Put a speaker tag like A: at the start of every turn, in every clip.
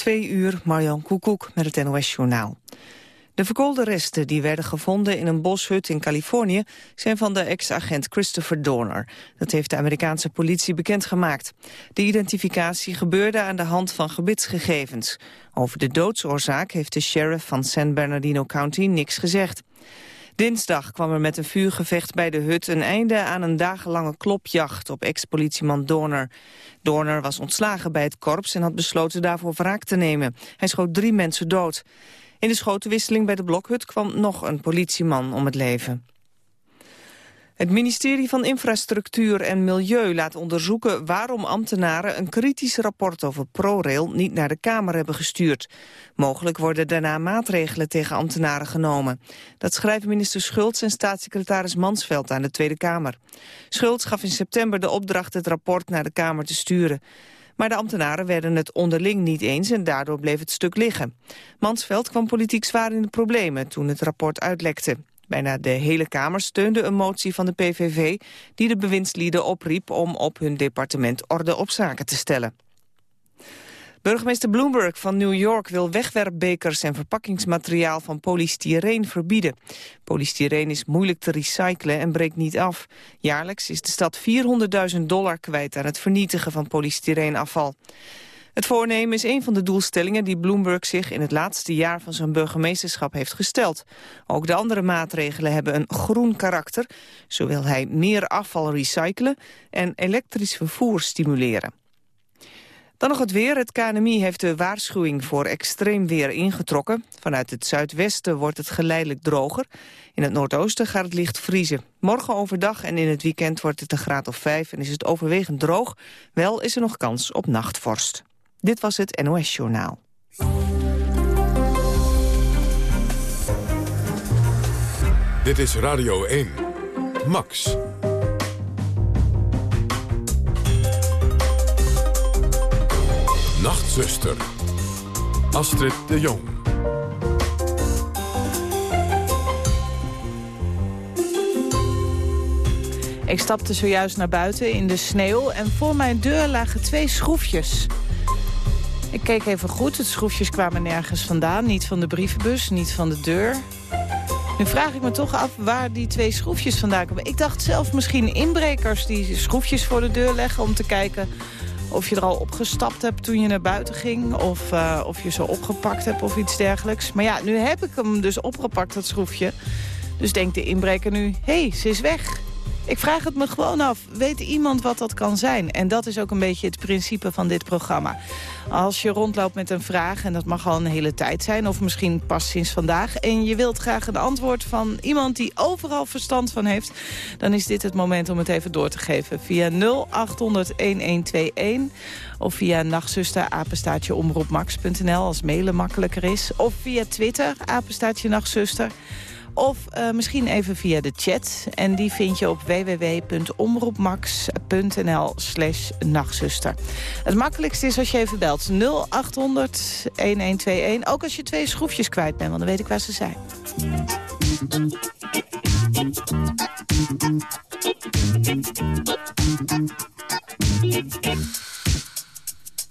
A: Twee uur, Marjan Koekoek met het NOS-journaal. De verkoolde resten die werden gevonden in een boshut in Californië... zijn van de ex-agent Christopher Dorner. Dat heeft de Amerikaanse politie bekendgemaakt. De identificatie gebeurde aan de hand van gebitsgegevens. Over de doodsoorzaak heeft de sheriff van San Bernardino County niks gezegd. Dinsdag kwam er met een vuurgevecht bij de hut een einde aan een dagenlange klopjacht op ex-politieman Dorner. Dorner was ontslagen bij het korps en had besloten daarvoor wraak te nemen. Hij schoot drie mensen dood. In de schotenwisseling bij de blokhut kwam nog een politieman om het leven. Het ministerie van Infrastructuur en Milieu laat onderzoeken waarom ambtenaren een kritisch rapport over ProRail niet naar de Kamer hebben gestuurd. Mogelijk worden daarna maatregelen tegen ambtenaren genomen. Dat schrijven minister Schultz en staatssecretaris Mansveld aan de Tweede Kamer. Schultz gaf in september de opdracht het rapport naar de Kamer te sturen. Maar de ambtenaren werden het onderling niet eens en daardoor bleef het stuk liggen. Mansveld kwam politiek zwaar in de problemen toen het rapport uitlekte. Bijna de hele Kamer steunde een motie van de PVV... die de bewindslieden opriep om op hun departement orde op zaken te stellen. Burgemeester Bloomberg van New York wil wegwerpbekers en verpakkingsmateriaal van polystyreen verbieden. Polystyreen is moeilijk te recyclen en breekt niet af. Jaarlijks is de stad 400.000 dollar kwijt aan het vernietigen van polystyreenafval. Het voornemen is een van de doelstellingen die Bloomberg zich in het laatste jaar van zijn burgemeesterschap heeft gesteld. Ook de andere maatregelen hebben een groen karakter. Zo wil hij meer afval recyclen en elektrisch vervoer stimuleren. Dan nog het weer. Het KNMI heeft de waarschuwing voor extreem weer ingetrokken. Vanuit het zuidwesten wordt het geleidelijk droger. In het noordoosten gaat het licht vriezen. Morgen overdag en in het weekend wordt het een graad of 5 en is het overwegend droog. Wel is er nog kans op nachtvorst. Dit was het NOS Journaal.
B: Dit is Radio 1. Max. Nachtzuster. Astrid de Jong.
C: Ik stapte zojuist naar buiten in de sneeuw en voor mijn deur lagen twee schroefjes. Ik keek even goed, de schroefjes kwamen nergens vandaan. Niet van de brievenbus, niet van de deur. Nu vraag ik me toch af waar die twee schroefjes vandaan komen. Ik dacht zelf misschien inbrekers die schroefjes voor de deur leggen... om te kijken of je er al opgestapt hebt toen je naar buiten ging... of, uh, of je ze opgepakt hebt of iets dergelijks. Maar ja, nu heb ik hem dus opgepakt, dat schroefje. Dus denkt de inbreker nu, hé, hey, ze is weg. Ik vraag het me gewoon af. Weet iemand wat dat kan zijn? En dat is ook een beetje het principe van dit programma. Als je rondloopt met een vraag, en dat mag al een hele tijd zijn... of misschien pas sinds vandaag... en je wilt graag een antwoord van iemand die overal verstand van heeft... dan is dit het moment om het even door te geven. Via 0800-1121 of via nachtzuster, als mailen makkelijker is. Of via Twitter, apenstaatje nachtzuster... Of uh, misschien even via de chat. En die vind je op www.omroepmax.nl slash nachtzuster. Het makkelijkste is als je even belt 0800 1121. Ook als je twee schroefjes kwijt bent, want dan weet ik waar ze zijn.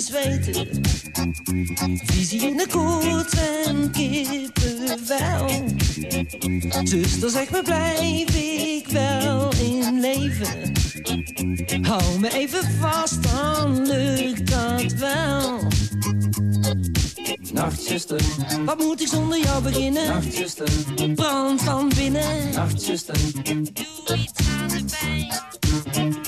D: zweten. Visie in de koets en kippenvel. Zuster, zeg me, blijf ik wel in leven? Hou me even vast, dan lukt dat wel. Nachtzuster, wat moet ik zonder jou beginnen? Nachtzuster, brand van binnen. Nachtzuster, doe iets aan de pijn.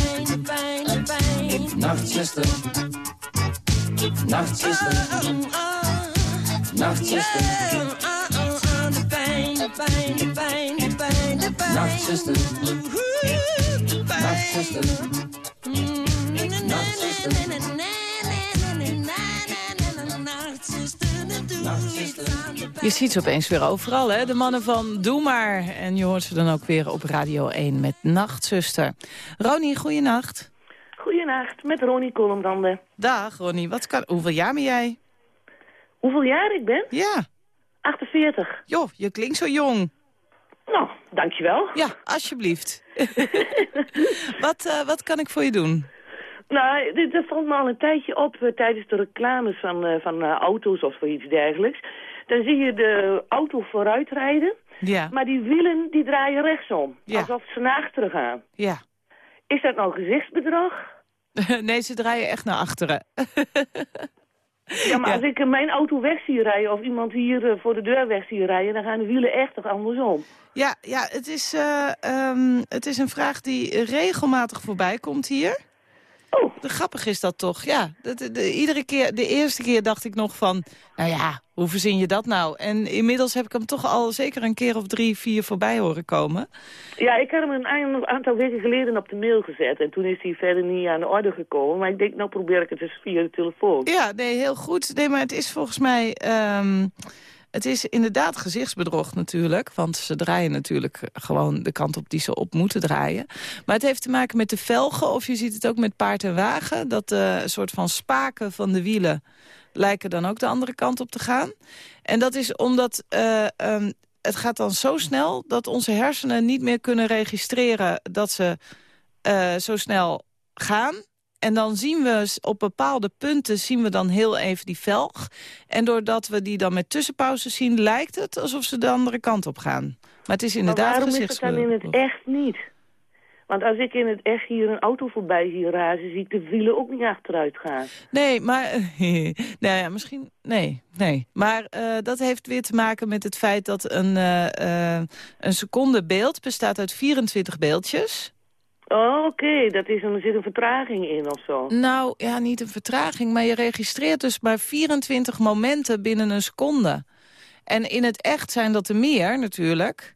D: Nachtzuster, Nachtzuster, Nachtzuster, de pijn, de. Nachtzuster, Nachtzuster,
C: Je ziet ze opeens weer overal, hè? De mannen van Doe Maar. En je hoort ze dan ook weer op Radio 1 met Nachtzuster. Ronnie, goeienacht.
E: Goedenacht, met Ronnie Kolombrande.
C: Dag, Ronnie. Wat kan... Hoeveel jaar ben jij?
E: Hoeveel jaar ik ben?
C: Ja.
E: 48.
C: Joh, je klinkt zo jong.
E: Nou, dankjewel.
C: Ja, alsjeblieft. wat, eh, wat kan ik voor je doen?
E: Nou, dit, dat valt me al een tijdje op eh, tijdens de reclames van, eh, van auto's of zoiets dergelijks. Dan zie je de auto vooruit rijden,
C: Ja,
E: maar die wielen die draaien rechtsom.
C: Ja.
E: Alsof ze naar achteren gaan.
C: ja.
E: Is dat nou gezichtsbedrog?
C: nee, ze draaien echt naar achteren.
E: Ja, maar
C: Ja.
E: als ik mijn auto weg zie rijden of iemand hier eh, voor de deur weg zie rijden, dan gaan de wielen echt toch andersom.
C: ja, ja het, is, eh, ehm, het is een vraag die regelmatig voorbij komt hier.
E: Oh,
C: grappig is dat toch, ja. De, de, de- iedere keer, de eerste keer dacht ik nog van, nou ja, hoe verzin je dat nou? En inmiddels heb ik hem toch al zeker een keer of drie, vier voorbij horen komen.
E: Ja, ik had hem een aantal weken geleden op de mail gezet. En toen is hij verder niet aan de orde gekomen. Maar ik denk, nou probeer ik het eens via de telefoon.
C: Ja, nee, heel goed. Nee, maar het is volgens mij... ehm, het is inderdaad gezichtsbedrog natuurlijk. Want ze draaien natuurlijk gewoon de kant op die ze op moeten draaien. Maar het heeft te maken met de velgen. Of je ziet het ook met paard en wagen. Dat de soort van spaken van de wielen lijken dan ook de andere kant op te gaan. En dat is omdat... eh, ehm, het gaat dan zo snel dat onze hersenen niet meer kunnen registreren... dat ze eh, zo snel gaan. En dan zien we op bepaalde punten zien we dan heel even die velg. En doordat we die dan met tussenpauzes zien... lijkt het alsof ze de andere kant op gaan. Maar het is
E: maar
C: inderdaad
E: waarom is het dan in het echt niet? Want als ik in het echt hier een auto voorbij zie razen, zie ik de wielen ook niet achteruit gaan.
C: Nee, maar... nou ja, misschien... Nee, nee. Maar eh, dat heeft weer te maken met het feit dat een, eh, eh, een seconde beeld bestaat uit 24 beeldjes.
E: Oh, oké, dat is een, er zit een vertraging in of zo.
C: Nou, ja, niet een vertraging, maar je registreert dus maar 24 momenten binnen een seconde. En in het echt zijn dat er meer, natuurlijk.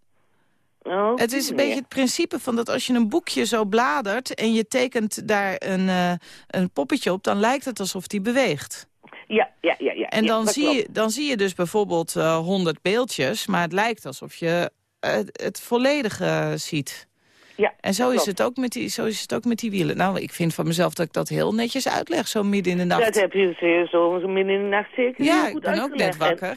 E: Oh,
C: Het is een beetje het principe van dat als je een boekje zo bladert... en je tekent daar een, eh, een poppetje op, dan lijkt het alsof die beweegt.
E: Ja, ja, ja. ja
C: En dan, zie
E: klopt.
C: je, dan zie je dus bijvoorbeeld eh 100 beeldjes... maar het lijkt alsof je eh, het volledige ziet.
E: Ja,
C: En zo is, het ook met die, zo is het ook met die wielen. Nou, ik vind van mezelf dat ik dat heel netjes uitleg, zo midden in de nacht.
E: Dat heb je zo, zo midden in de nacht zeker
C: ja,
E: heel
C: ik
E: goed
C: ben ook net.
E: En
C: wakker.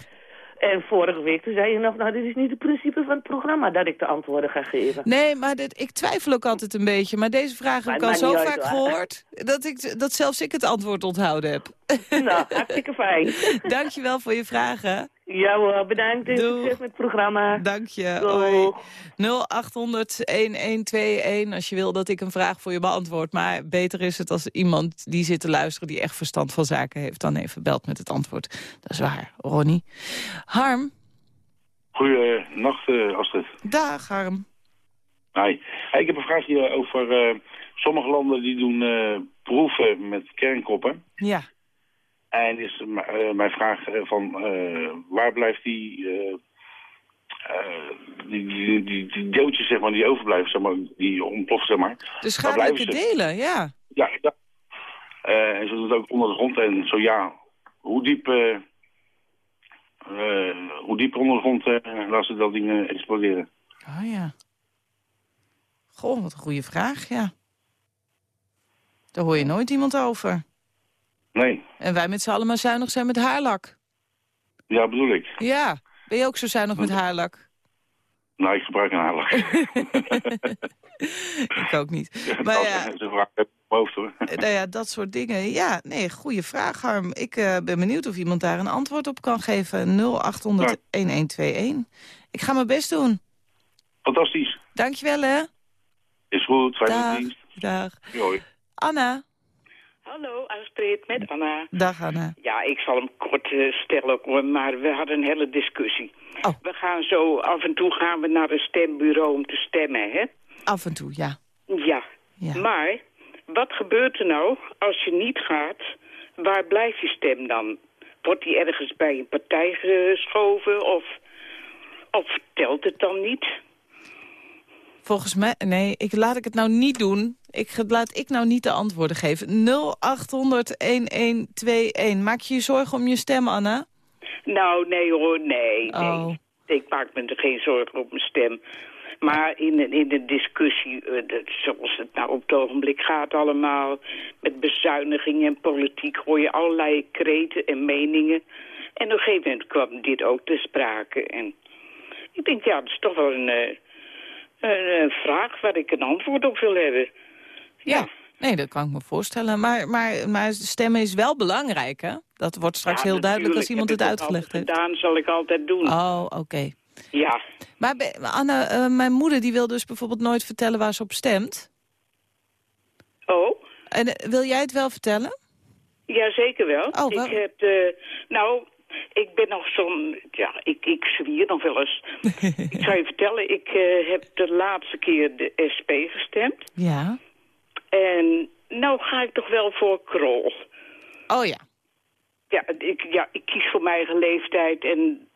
E: En vorige week toen zei je nog, nou dit is niet het principe van het programma dat ik de antwoorden ga geven.
C: Nee, maar dit, ik twijfel ook altijd een beetje. Maar deze vraag heb ik al zo vaak gehoord... Dat, ik, dat zelfs ik het antwoord onthouden heb.
E: Nou, hartstikke fijn.
C: Dankjewel voor je vragen.
E: Ja hoor, bedankt en
C: Doeg.
E: succes met het programma.
C: Dank je.
E: Doeg.
C: Hoi. 0800-1121 als je wil dat ik een vraag voor je beantwoord. Maar beter is het als iemand die zit te luisteren... die echt verstand van zaken heeft, dan even belt met het antwoord. Dat is waar, Ronnie. Harm.
F: Goedenacht, eh Astrid.
C: Dag, Harm.
F: Hi. Hey, ik heb een vraagje over eh, sommige landen die doen eh, proeven met kernkoppen.
C: Ja.
F: En is eh, mijn vraag eh, van eh, waar blijft die, die, die, die, die deeltjes zeg maar, die overblijven, zeg maar, die ontploffen, zeg maar.
C: De schadelijke
F: ze?
C: delen, ja.
F: Ja, ja. En ze doen het ook onder de grond. En zo ja, hoe diep, hoe diep onder de grond laten ze dat ding exploderen?
C: Oh ja. Goh, wat een goede vraag, ja. Daar hoor je nooit iemand over.
F: Nee,
C: En wij met z'n allen maar zuinig zijn met haarlak.
F: ja bedoel ik.
C: Ja. Ben je ook zo zuinig met haarlak?
F: Nou, ik gebruik een aanlag.
C: Ik ook niet.
F: Ja,
C: Maar ja,
F: hoofd hoor.
C: nou ja, dat soort dingen. Ja, nee, goede vraag, Harm. Ik eh, ben benieuwd of iemand daar een antwoord op kan geven. 0800-1121. Ik ga mijn best doen.
F: Fantastisch.
C: Dankjewel, hè.
F: Is goed, fijne dienst.
C: Dag.
F: Hoi.
C: Anna.
G: Hallo, Astrid, met Anna.
C: Dag, Anna.
G: Ja, ik zal hem kort eh, stellen, maar we hadden een hele discussie.
C: Oh.
G: We gaan zo, af en toe gaan we naar een stembureau om te stemmen, hè?
C: Af en toe, ja.
G: Ja.
C: Ja.
G: Maar, wat gebeurt er nou als je niet gaat? Waar blijft je stem dan? Wordt die ergens bij een partij geschoven of, of telt het dan niet?
C: Volgens mij, nee, ik laat ik het nou niet doen. Ik laat ik nou niet de antwoorden geven. 0800-1121. Maak je je zorgen om je stem, Anna?
G: Nou, nee hoor, nee, nee.
C: Oh.
G: Ik maak me er geen zorgen op mijn stem. Maar in, een- in de discussie, eh, dat- zoals het nou op het ogenblik gaat allemaal... met bezuinigingen en politiek hoor je allerlei kreten en meningen. En op een gegeven moment kwam dit ook te sprake. En ik denk, ja, dat is toch wel een, eh, een, een vraag waar ik een antwoord op wil hebben.
C: Ja. Nee, dat kan ik me voorstellen. Maar, maar, maar stemmen is wel belangrijk, hè? Dat wordt straks
G: Ja,
C: heel duidelijk als iemand het uitgelegd heeft.
G: gedaan, zal ik altijd doen.
C: Oh, oké.
G: Ja,
C: Maar Anna, eh, mijn moeder die wil dus bijvoorbeeld nooit vertellen waar ze op stemt.
G: oh...
C: En eh, wil jij het wel vertellen?
G: Ja, zeker wel.
C: Oh, wel-
G: Ik heb, eh, nou, ik ben nog zo'n, ja, ik, ik zwier nog wel eens. ik zou je vertellen, ik eh, heb de laatste keer de SP gestemd.
C: Ja.
G: En nou ga ik toch wel voor Krol.
C: Oh ja.
G: Ja, ik, ja, ik kies voor mijn eigen leeftijd en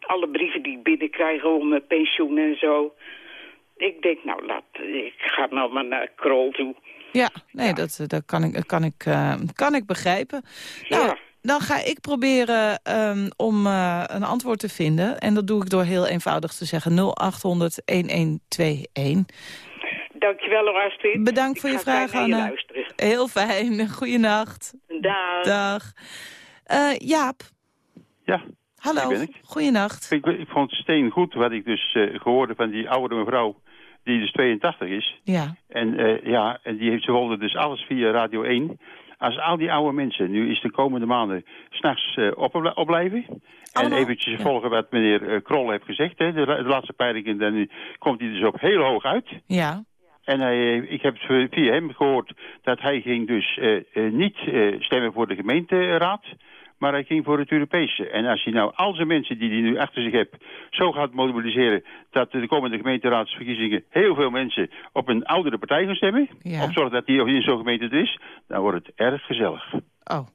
G: alle brieven die ik binnenkrijg om mijn pensioen en zo. Ik denk, nou, laat, ik ga nou maar naar Krol toe.
C: Ja, nee, Dat, eh, dat kan ik, kan ik, eh, kan ik begrijpen. Nou,
G: Ja.
C: Dan ga ik proberen ehm, om eh, een antwoord te vinden. En dat doe ik door heel eenvoudig te zeggen 0800-1121.
G: Dankjewel, hoor, Astrid.
C: Bedankt voor je vraag,
G: je
C: Anna. Heel fijn. Goeienacht.
G: Dag.
C: Dag. Eh, Jaap.
H: Ja,
C: Hallo.
H: Ben ik.
C: Goeienacht.
H: ik, ik vond het steen goed wat ik dus eh gehoord heb van die oude mevrouw die dus 82 is.
C: Ja.
H: En eh, ja, en die heeft, ze wilde dus alles via Radio 1. Als al die oude mensen nu is de komende maanden s'nachts op, opblijven... En eventjes
C: Ja.
H: volgen wat meneer eh, Krol heeft gezegd. Hè, de, de laatste peilingen, dan komt hij dus op heel hoog uit.
C: Ja.
H: En hij, eh, ik heb via hem gehoord dat hij ging dus niet stemmen voor de gemeenteraad, maar hij ging voor het Europese. En als hij nou al zijn mensen die hij nu achter zich heeft zo gaat mobiliseren dat de komende gemeenteraadsverkiezingen heel veel mensen op een oudere partij gaan stemmen,
C: Ja.
H: of zorgen dat die in zo'n gemeente is, dan wordt het erg gezellig.
C: Oh.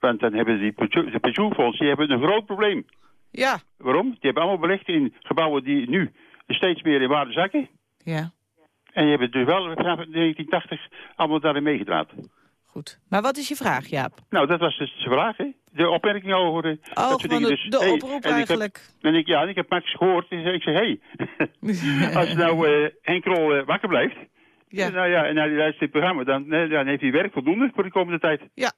H: Want dan hebben die de pensioenfondsen die hebben een groot probleem.
C: Ja.
H: Waarom? Die hebben allemaal belegd in gebouwen die nu steeds meer in waarde zakken.
C: Ja.
H: En die hebben dus wel vanaf 1980 allemaal daarin meegedraaid.
C: Goed. Maar wat is je vraag, Jaap?
H: Nou, dat was dus de vraag, hè? De opmerking over de,
C: Oh,
H: dat soort dingen.
C: de,
H: Dus,
C: de
H: hey,
C: oproep
H: en ik heb-
C: eigenlijk.
H: En ik, ja, en ik heb Max gehoord en ik zei, hé, hey, als nou eh Henk Krol eh, wakker blijft,
C: Ja.
H: nou ja, en hij luistert dit programma, dan, eh, dan heeft hij werk voldoende voor de komende tijd.
C: Ja.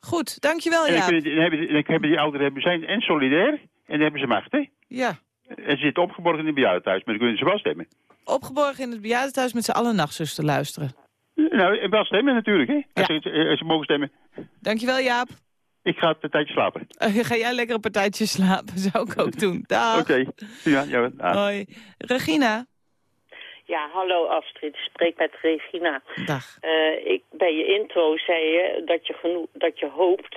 C: Goed, dankjewel
H: En dan,
C: Jaap.
H: die- dan, hebben, die- dan hebben die ouderen hebben zijn en solidair en dan hebben ze macht, hè?
C: Ja,
H: En ze zitten opgeborgen in een bejaardentehuis, maar dan kunnen ze wel stemmen.
C: opgeborgen in het bejaardentehuis met z'n allen nachtzuster luisteren.
H: Nou, en wel stemmen natuurlijk, hè? Als,
C: Ja.
H: ze, als ze mogen stemmen.
C: Dankjewel Jaap.
H: Ik ga een tijdje slapen.
C: Eh, ga jij lekker een partijtje slapen, zou ik ook doen. Dag.
H: Oké. Ja, ja. ah.
C: Hoi. Regina.
I: Ja, hallo Astrid, ik spreek met Regina.
C: Dag.
I: Eh, ik, bij je intro zei je dat je, genoeg, dat je hoopt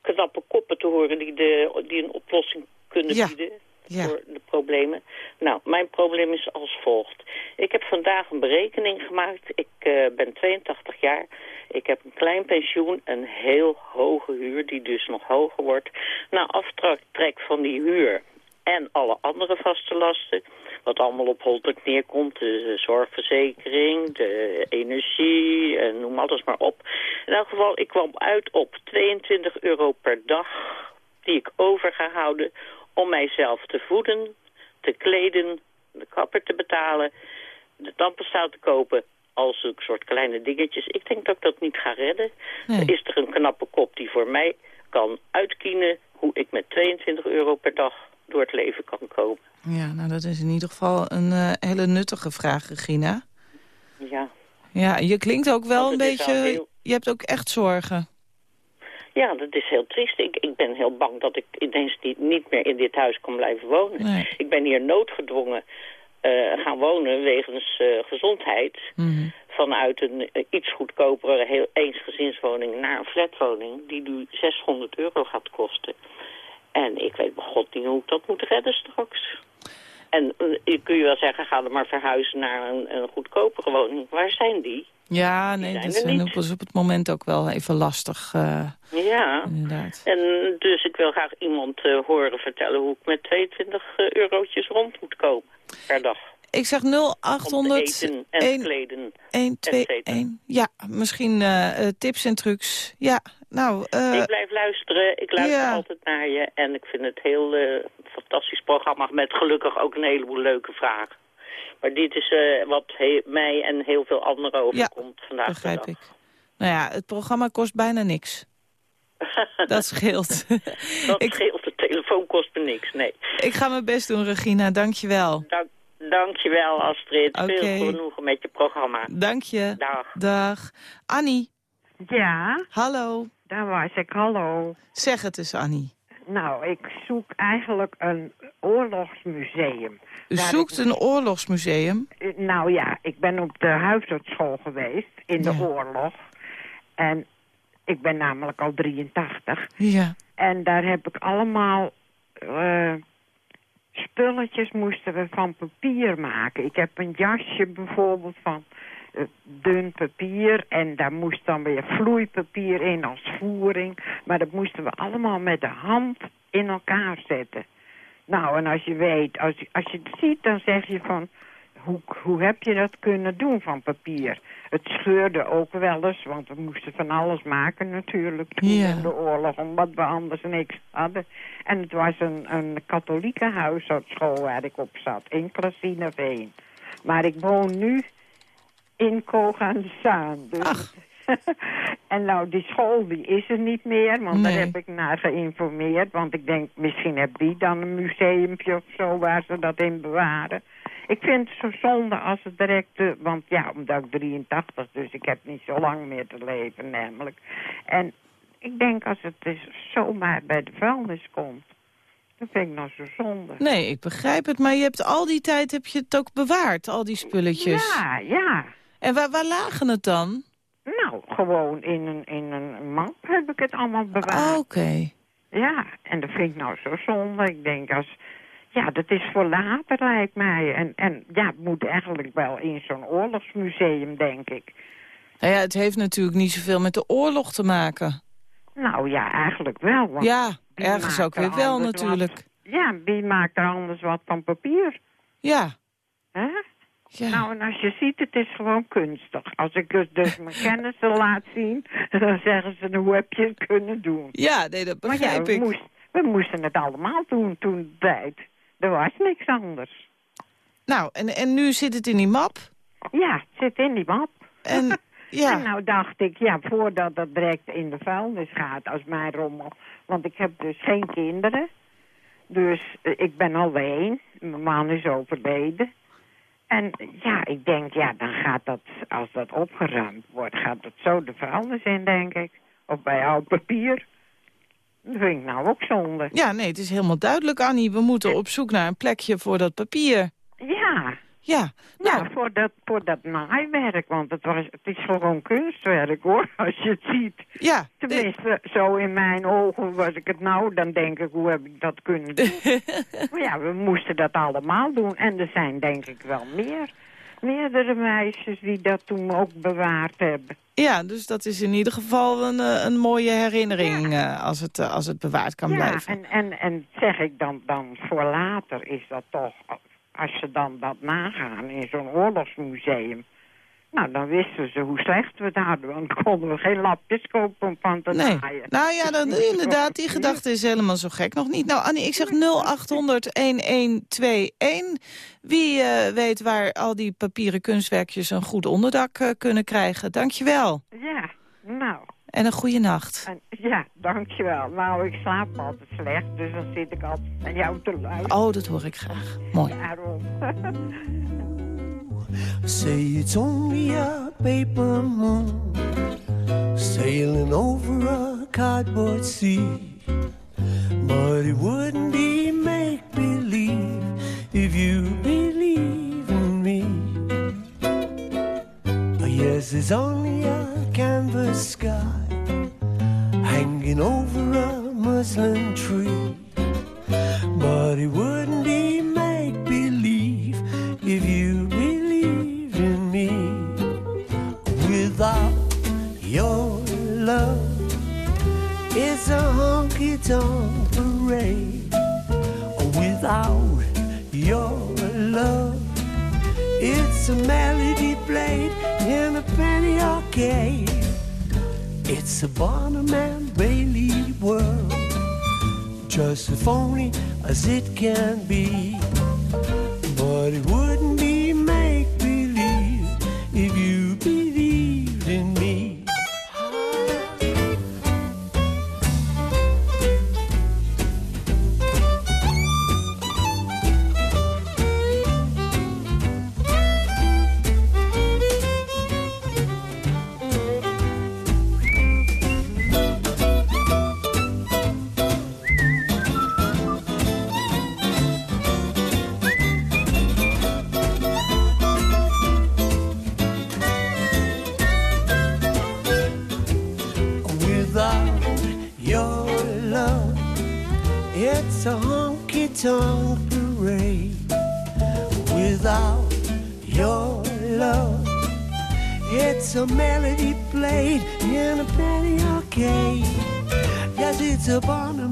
I: knappe koppen te horen die, de, die een oplossing kunnen
C: Ja.
I: bieden
C: Ja.
I: voor de problemen. Nou, mijn probleem is als volgt. Ik heb vandaag een berekening gemaakt. Ik eh, ben 82 jaar. Ik heb een klein pensioen, een heel hoge huur, die dus nog hoger wordt. Na aftrek van die huur en alle andere vaste lasten, wat allemaal op Holtek neerkomt, de zorgverzekering, de energie, en noem alles maar op. In elk geval, ik kwam uit op 22 euro per dag die ik over ga houden om mijzelf te voeden, te kleden, de kapper te betalen, de tandpasta te kopen, al zulke soort kleine dingetjes. Ik denk dat ik dat niet ga redden.
C: Nee.
I: Is er een knappe kop die voor mij kan uitkienen hoe ik met 22 euro per dag door het leven kan komen?
C: Ja, nou dat is in ieder geval een eh, hele nuttige vraag, Regina.
I: Ja.
C: Ja, je klinkt ook wel een beetje...
I: heel-
C: Je hebt ook echt zorgen.
I: Ja, dat is heel triest. Ik, ik ben heel bang dat ik ineens niet, niet meer in dit huis kan blijven wonen.
C: Nee.
I: Ik ben hier noodgedwongen eh, gaan wonen wegens eh, gezondheid.
C: Mhm.
I: Vanuit een eh, iets goedkopere heel eensgezinswoning naar een flatwoning... die nu 600 euro gaat kosten. En ik weet bij god niet hoe ik dat moet redden straks. En kun je wel zeggen, ga dan maar verhuizen naar een, een goedkopere woning. Waar zijn die?
C: Ja, nee, dat
I: niet.
C: eens op het moment ook wel even lastig, eh,
I: Ja.
C: inderdaad.
I: En dus ik wil graag iemand eh, horen vertellen hoe ik met 22 eurotjes rond moet komen per dag.
C: Ik zeg
I: Om
C: 0800
I: te eten en
C: 1,
I: kleden.
C: 1, 2,
I: cetera.
C: 1. Ja, misschien eh, eh, tips en trucs. Ja, nou, eh,
I: ik blijf luisteren. Ik luister
C: ja.
I: altijd naar je. En ik vind het heel eh, fantastisch programma met gelukkig ook een heleboel leuke vragen. Maar dit is eh, wat mij en heel veel anderen overkomt vandaag de
C: begrijp
I: dag.
C: ik. Nou ja, het programma kost bijna niks. Dat scheelt.
I: Dat
C: ik,
I: scheelt. De telefoon kost me niks. Nee.
C: ik ga mijn best doen, Regina. Dank je wel.
I: Dank, dankjewel Astrid.
C: Oké.
I: Veel genoegen met je programma.
C: Dank je.
I: Dag.
C: Dag. Annie,
J: Ja,
C: hallo.
J: daar was ik. Hallo.
C: Zeg het eens, Annie.
J: Nou, ik zoek eigenlijk een oorlogsmuseum.
C: U zoekt
J: ik-
C: een oorlogsmuseum.
J: Eh, Nou ja, ik ben op de huisartsschool geweest in de
C: Ja.
J: oorlog. En ik ben namelijk al 83.
C: Ja.
J: En daar heb ik allemaal eh, spulletjes moesten we van papier maken. Ik heb een jasje bijvoorbeeld van dun papier. En daar moest dan weer vloeipapier in als voering. Maar dat moesten we allemaal met de hand in elkaar zetten. Nou, en als je weet, als, je- als je het ziet, dan zeg je van... Hoe, hoe heb je dat kunnen doen van papier? Het scheurde ook wel eens, want we moesten van alles maken natuurlijk toen
C: Ja.
J: in de oorlog, omdat we anders niks hadden. En het was een, een katholieke huisartsschool waar ik op zat, in Klasinaveen. Maar ik woon nu in Koog aan de Zaan. Dus
C: Ach.
J: en nou, die school die is er niet meer, want
C: Nee.
J: daar heb ik naar geïnformeerd. Want ik denk, misschien heb die dan een museumpje of zo waar ze dat in bewaren. Ik vind het zo zonde als het direct... eh, want ja, omdat ik 83, dus ik heb niet zo lang meer te leven namelijk. En ik denk als het dus zomaar bij de vuilnis komt... dat vind ik nou zo zonde.
C: Nee, ik begrijp het. Maar je hebt al die tijd heb je het ook bewaard, al die spulletjes.
J: Ja, ja.
C: En waar, waar lagen het dan?
J: Nou, gewoon in een, in een map heb ik het allemaal bewaard.
C: Ah, Oké.
J: Ja, en dat vind ik nou zo zonde. Ik denk als... Ja, dat is voor later, lijkt mij. En, en ja, het moet eigenlijk wel in zo'n oorlogsmuseum, denk ik.
C: Nou ja, het heeft natuurlijk niet zoveel met de oorlog te maken.
J: Nou ja, eigenlijk wel. Want
C: Ja, ergens ook weer
J: er
C: wel natuurlijk.
J: wat- ja, wie maakt er anders wat van papier?
C: Ja.
J: Hè?
C: Ja.
J: Nou, en als je ziet, het is gewoon kunstig. Als ik dus, dus mijn kennissen laat zien, dan zeggen ze, hoe heb je het kunnen doen?
C: ja, nee, dat
J: Maar ja,
C: begrijp
J: we,
C: ik.
J: moest- we moesten het allemaal doen toen tijd. Er was niks anders.
C: Nou, en, en nu zit het in die map.
J: Ja, het zit in die map.
C: En Ja.
J: En nou dacht ik, ja, voordat dat direct in de vuilnis gaat als mijn rommel. Want ik heb dus geen kinderen. Dus eh, ik ben alleen. Mijn man is overleden. En ja, ik denk, ja, dan gaat dat, als dat opgeruimd wordt, gaat dat zo de vuilnis in, denk ik. Of bij oud papier. Dat vind ik nou ook zonde.
C: Ja, nee, het is helemaal duidelijk, Annie. We moeten op zoek naar een plekje voor dat papier.
J: Ja,
C: Ja, nou,
J: ja voor, dat, voor dat naaiwerk, want het, was, het is gewoon kunstwerk, hoor, als je het ziet.
C: ja.
J: Tenminste, zo in mijn ogen was ik het nou, dan denk ik, hoe heb ik dat kunnen doen? maar ja, we moesten dat allemaal doen. En er zijn denk ik wel meer, meerdere meisjes die dat toen ook bewaard hebben.
C: Ja, dus dat is in ieder geval een, eh, een mooie herinnering eh, als, het, eh, als het bewaard kan
J: ja,
C: blijven.
J: en, en, en zeg ik dan, dan voor later is dat toch, als ze dan dat nagaan in zo'n oorlogsmuseum... Nou, dan wisten ze hoe slecht we het hadden. Want dan konden we geen lapjes kopen om van te
C: Nee.
J: naaien.
C: Nou ja, dan, inderdaad, die gedachte is helemaal zo gek nog niet. Nou, Annie, ik zeg 0800-1121. Wie eh, weet waar al die papieren kunstwerkjes een goed onderdak eh, kunnen krijgen. Dankjewel.
J: Ja, nou...
C: En een goede nacht.
J: En, ja, dankjewel. Nou, ik slaap altijd slecht, dus dan zit ik altijd naar jou te luisteren.
C: Oh, dat hoor ik graag. Mooi.
J: Daarom.
K: Say it's only a paper moon sailing over a cardboard sea. But it wouldn't be make believe if you believe in me. Oh, yes, it's only a canvas sky hanging over a muslin tree. But it wouldn't be make believe if you believed in me. Without your love, it's a honky tonk parade. Without your love, it's a melody played in a penny arcade. It's a Barnum and Bailey world just as phony as it can be. But it wouldn't be make believe if you a melody played in a penny arcade. Yes, it's a Barnum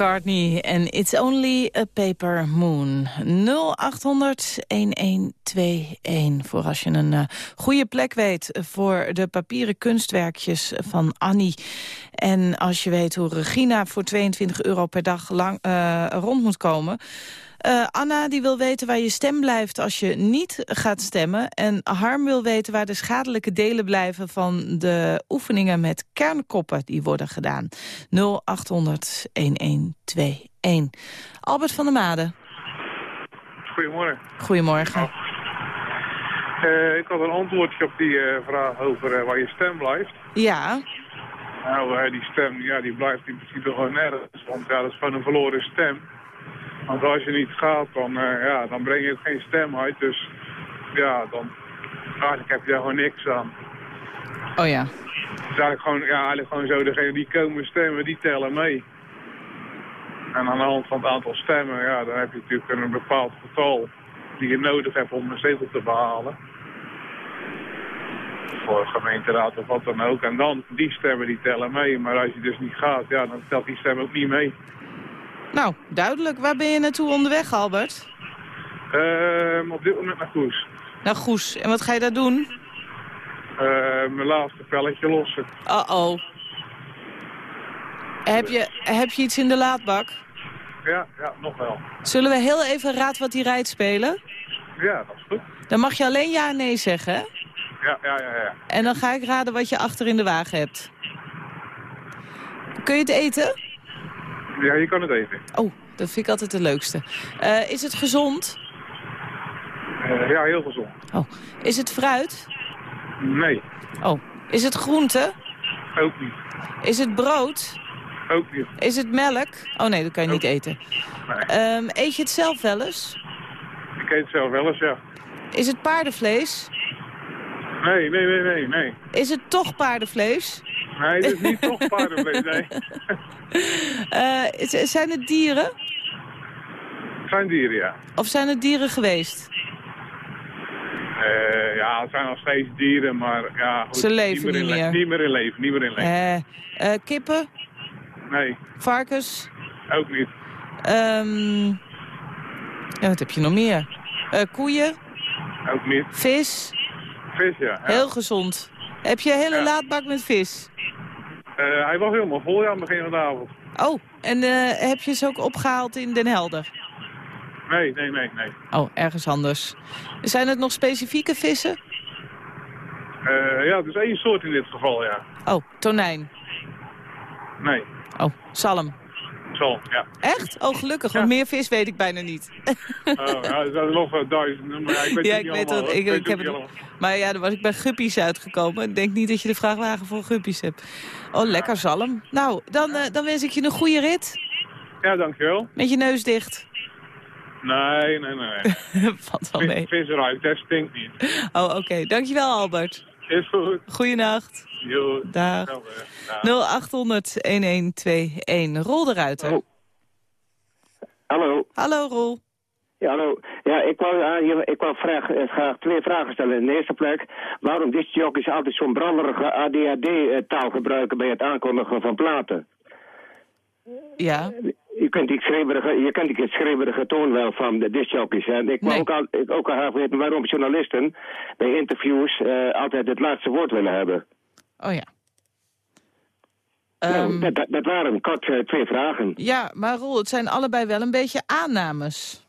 C: McCartney en It's Only a Paper Moon. 0800-1121 voor als je een eh, goede plek weet voor de papieren kunstwerkjes van Annie. En als je weet hoe Regina voor 22 euro per dag lang, eh, rond moet komen... Eh, Anna die wil weten waar je stem blijft als je niet gaat stemmen. En Harm wil weten waar de schadelijke delen blijven... van de oefeningen met kernkoppen die worden gedaan. 0800-1121. Albert van der Made.
L: Goedemorgen.
C: Goedemorgen.
L: Eh, ik had een antwoordje op die eh, vraag over waar je stem blijft.
C: Ja,
L: Nou, die stem ja, die blijft in principe gewoon nergens. Want ja, dat is gewoon een verloren stem. Want als je niet gaat, dan, eh, ja, dan breng je ook geen stem uit. Dus ja, dan eigenlijk heb je daar gewoon niks aan.
C: oh ja.
L: Het is eigenlijk gewoon, ja, eigenlijk gewoon zo, degene die komen stemmen, die tellen mee. En aan de hand van het aantal stemmen, ja, dan heb je natuurlijk een bepaald getal die je nodig hebt om een zetel te behalen. voor gemeenteraad of wat dan ook. En dan, die stemmen die tellen mee. Maar als je dus niet gaat, ja, dan telt die stem ook niet mee.
C: Nou, duidelijk. Waar ben je naartoe onderweg, Albert?
L: Ehm, op dit moment naar Goes.
C: Naar Goes. En wat ga je daar doen?
L: Ehm, mijn laatste pelletje lossen.
C: Uh-oh. Heb je, heb je iets in de laadbak?
L: Ja, ja, nog wel.
C: Zullen we heel even Raad wat hij rijdt spelen?
L: Ja, dat is goed.
C: Dan mag je alleen ja en nee zeggen, hè?
L: Ja, ja, ja, ja.
C: En dan ga ik raden wat je achter in de wagen hebt. Kun je het eten?
L: Ja, je kan het eten.
C: Oh, dat vind ik altijd de leukste. Eh, is het gezond?
L: Eh, ja, heel gezond.
C: Oh. Is het fruit?
L: Nee,
C: Oh. Is het groente?
L: ook niet.
C: Is het brood?
L: Ook niet.
C: Is het melk? Oh nee, dat kan je niet eten.
L: Nee.
C: Ehm, eet je het zelf wel eens?
L: Ik eet het zelf wel eens, ja.
C: Is het paardenvlees?
L: Nee, nee, nee, nee, nee.
C: Is het toch paardenvlees?
L: Nee, dit is niet toch paardenvlees, nee.
C: Eh, zijn het dieren?
L: Het zijn dieren, ja.
C: Of zijn het dieren geweest?
L: Eh, ja, het zijn nog steeds dieren, maar ja... Goed,
C: Ze leven
L: meer
C: niet
L: le-
C: meer.
L: Niet meer in leven, niet meer in leven.
C: Eh, kippen?
L: Nee,
C: Varkens?
L: ook niet.
C: Ehm, ja, wat heb je nog meer? Koeien?
L: Ook niet.
C: Vis?
L: Vis, ja. ja.
C: Heel gezond. Heb je een hele
L: Ja.
C: laadbak met vis?
L: Eh, hij was helemaal vol ja, aan begin van de avond.
C: Oh, en eh, heb je ze ook opgehaald in Den Helder?
L: Nee, nee, nee, nee.
C: Oh, ergens anders. Zijn het nog specifieke vissen?
L: Eh, ja, het is één soort in dit geval, ja.
C: Oh, tonijn.
L: Nee,
C: Oh, zalm.
L: Zal, ja.
C: Echt? Oh, gelukkig, want meer vis weet ik bijna niet.
L: Oh, ja, er zijn er nog eh, duizenden, maar ja, ik weet
C: ja,
L: het
C: ik
L: niet
C: weet
L: allemaal.
C: dat.
L: hoor.
C: Ik,
L: weet
C: ik
L: het
C: heb
L: niet
C: het,
L: allemaal.
C: maar ja, dan was ik bij guppies uitgekomen. Ik denk niet dat je de vrachtwagen voor guppies hebt. Oh, lekker zalm. Nou, dan, eh, dan wens ik je een goede rit.
L: Ja, dankjewel.
C: Met je neus dicht.
L: Nee, nee, nee.
C: Valt wel mee.
L: Eruit, dat stinkt niet.
C: Oh, oké. Dankjewel, Albert.
L: Is goed.
C: Goeienacht.
L: Jo,
C: Dag.
L: hetzelfde. Dag.
C: 0800-1121. Rol de Ruiter.
M: Oh. Hallo.
C: Hallo, Rol.
M: Ja, hallo. Ja, ik wou, je- ik wou vraag, eh, graag twee vragen stellen. In de eerste plek, waarom discjockeys altijd zo'n branderige ADHD-taal gebruiken bij het aankondigen van platen?
C: Ja.
M: Je kunt die schreeuwerige, je kent die schreeuwerige toon wel van de discjockeys. En ik wou
C: Nee.
M: ook, al, ik ook al graag weten waarom journalisten bij interviews eh, altijd het laatste woord willen hebben.
C: Oh ja.
M: nou,
C: Ehm,
M: dat, dat, waren kort eh, twee vragen.
C: ja, maar Rol, het zijn allebei wel een beetje aannames.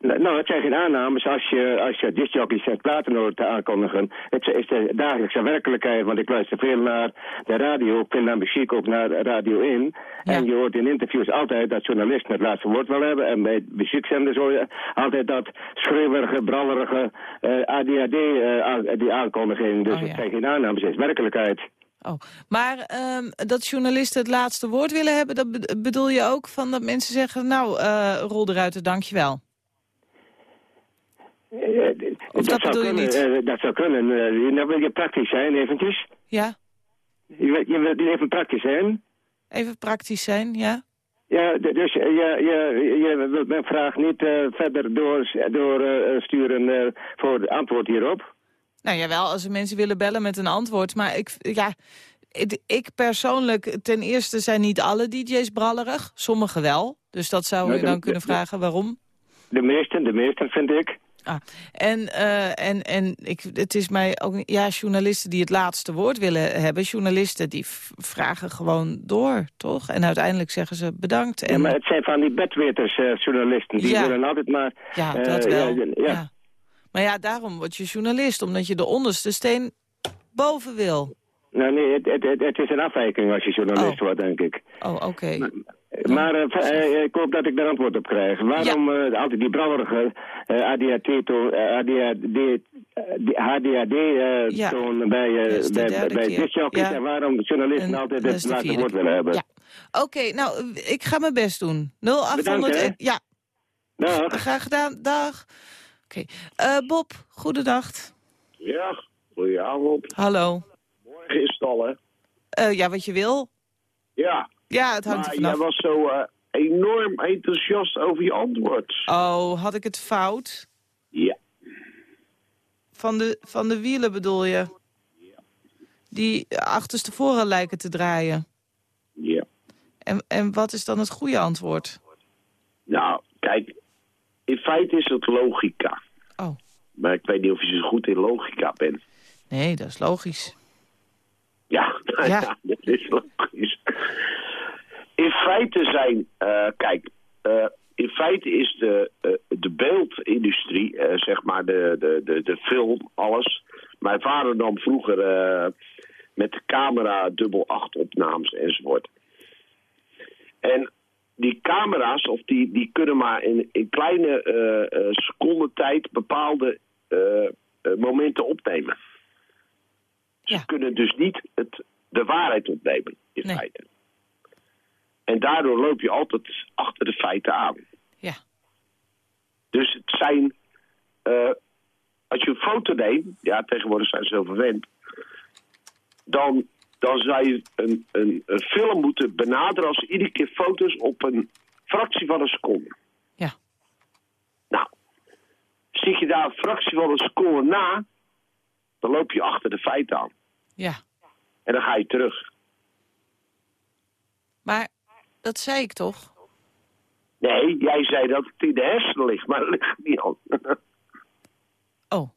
M: Nou, het zijn geen aannames als je, als je discjockeys het platen hoort te aankondigen. Het is de dagelijkse werkelijkheid, want ik luister veel naar de radio. Ik vind naar muziek ook naar Radio 1. En je hoort in interviews altijd dat journalisten het laatste woord willen hebben. En bij muziekzenders hoor je altijd dat schreeuwerige, brallerige eh, ADHD, eh, die aankondiging. Dus
C: Oh, ja.
M: het zijn geen aannames, het is werkelijkheid.
C: Oh, maar ehm, dat journalisten het laatste woord willen hebben... dat be- bedoel je ook van dat mensen zeggen... nou, eh Rol de Ruiter, dankjewel.
M: Eh, eh,
C: dat
M: zou kunnen,
C: niet?
M: eh, dat zou kunnen. Dan wil je praktisch zijn, eventjes.
C: Ja,
M: Je, wil- je wil even praktisch zijn.
C: even praktisch zijn, ja?
M: Ja, dus je, je, je wilt mijn vraag niet verder doorsturen door, eh, sturen, voor het antwoord hierop.
C: Nou jawel, als er mensen willen bellen met een antwoord. Maar ik, ja, ik, persoonlijk, ten eerste zijn niet alle DJ's brallerig. Sommigen wel. Dus dat zou
M: Nou,
C: je
M: de-
C: dan kunnen vragen waarom.
M: De meesten, de meesten vind ik.
C: Ah, en eh, en, en ik, het is mij ook... Ja, journalisten die het laatste woord willen hebben. Journalisten die vragen gewoon door, toch? En uiteindelijk zeggen ze bedankt. En,
M: Ja, maar het zijn van die bedweters eh, journalisten. Die
C: Ja.
M: willen altijd maar...
C: Ja,
M: eh,
C: dat wel.
M: Ja.
C: Maar ja, daarom word je journalist. Omdat je de onderste steen boven wil.
M: Nou nee, het, het, het, het is een afwijking als je journalist wordt, denk ik.
C: Oh, oké.
M: Maar eh, eh, ik hoop dat ik daar antwoord op krijg. Waarom eh, altijd die brallerige eh, ADHD, toon, eh, ADHD,
C: Ja.
M: toon bij,
C: de
M: bij, bij
C: Ja.
M: en waarom journalisten
C: En
M: altijd het laatste woord
C: keer.
M: willen hebben?
C: Ja. Oké, nou, ik ga mijn best doen. 0800...
M: Bedankt, hè?
C: ja,
M: Dag.
C: graag gedaan. Dag. Oké. Eh, Bob, goedendag.
N: Ja, goedenavond.
C: Hallo.
N: Morgen is het al, hè?
C: Eh, ja, wat je wil.
N: Ja.
C: Ja, het hangt
N: jij was zo eh, enorm enthousiast over je antwoord.
C: Oh, had ik het fout?
N: Ja.
C: Van de, van de wielen bedoel je? Die achterstevoren lijken te draaien.
N: Ja.
C: En, en wat is dan het goede antwoord?
N: Nou, kijk, in feite is het logica.
C: Oh.
N: Maar ik weet niet of je zo goed in logica bent.
C: Nee, dat is logisch.
N: Ja, nou
C: Ja.
N: ja. dat is logisch. In feite zijn, eh, kijk, eh, in feite is de, eh, de beeldindustrie, zeg maar de, de, de, de film, alles. Mijn vader nam vroeger met de camera dubbel acht opnames enzovoort. En die camera's, of die, die kunnen maar in, in kleine eh, secondentijd bepaalde momenten opnemen. Ze kunnen dus niet het, de waarheid opnemen, in feite. En daardoor loop je altijd achter de feiten aan.
C: Ja.
N: Dus het zijn... eh, als je een foto neemt, ja, tegenwoordig zijn ze heel verwend... dan, dan zou je een, een, een film moeten benaderen als iedere keer foto's op een fractie van een seconde.
C: Ja.
N: Nou, zit je daar een fractie van een seconde na... dan loop je achter de feiten aan.
C: Ja.
N: En dan ga je terug.
C: Maar dat zei ik toch?
N: Nee, jij zei dat het in de hersenen ligt, maar dat ligt niet aan.
C: Oh.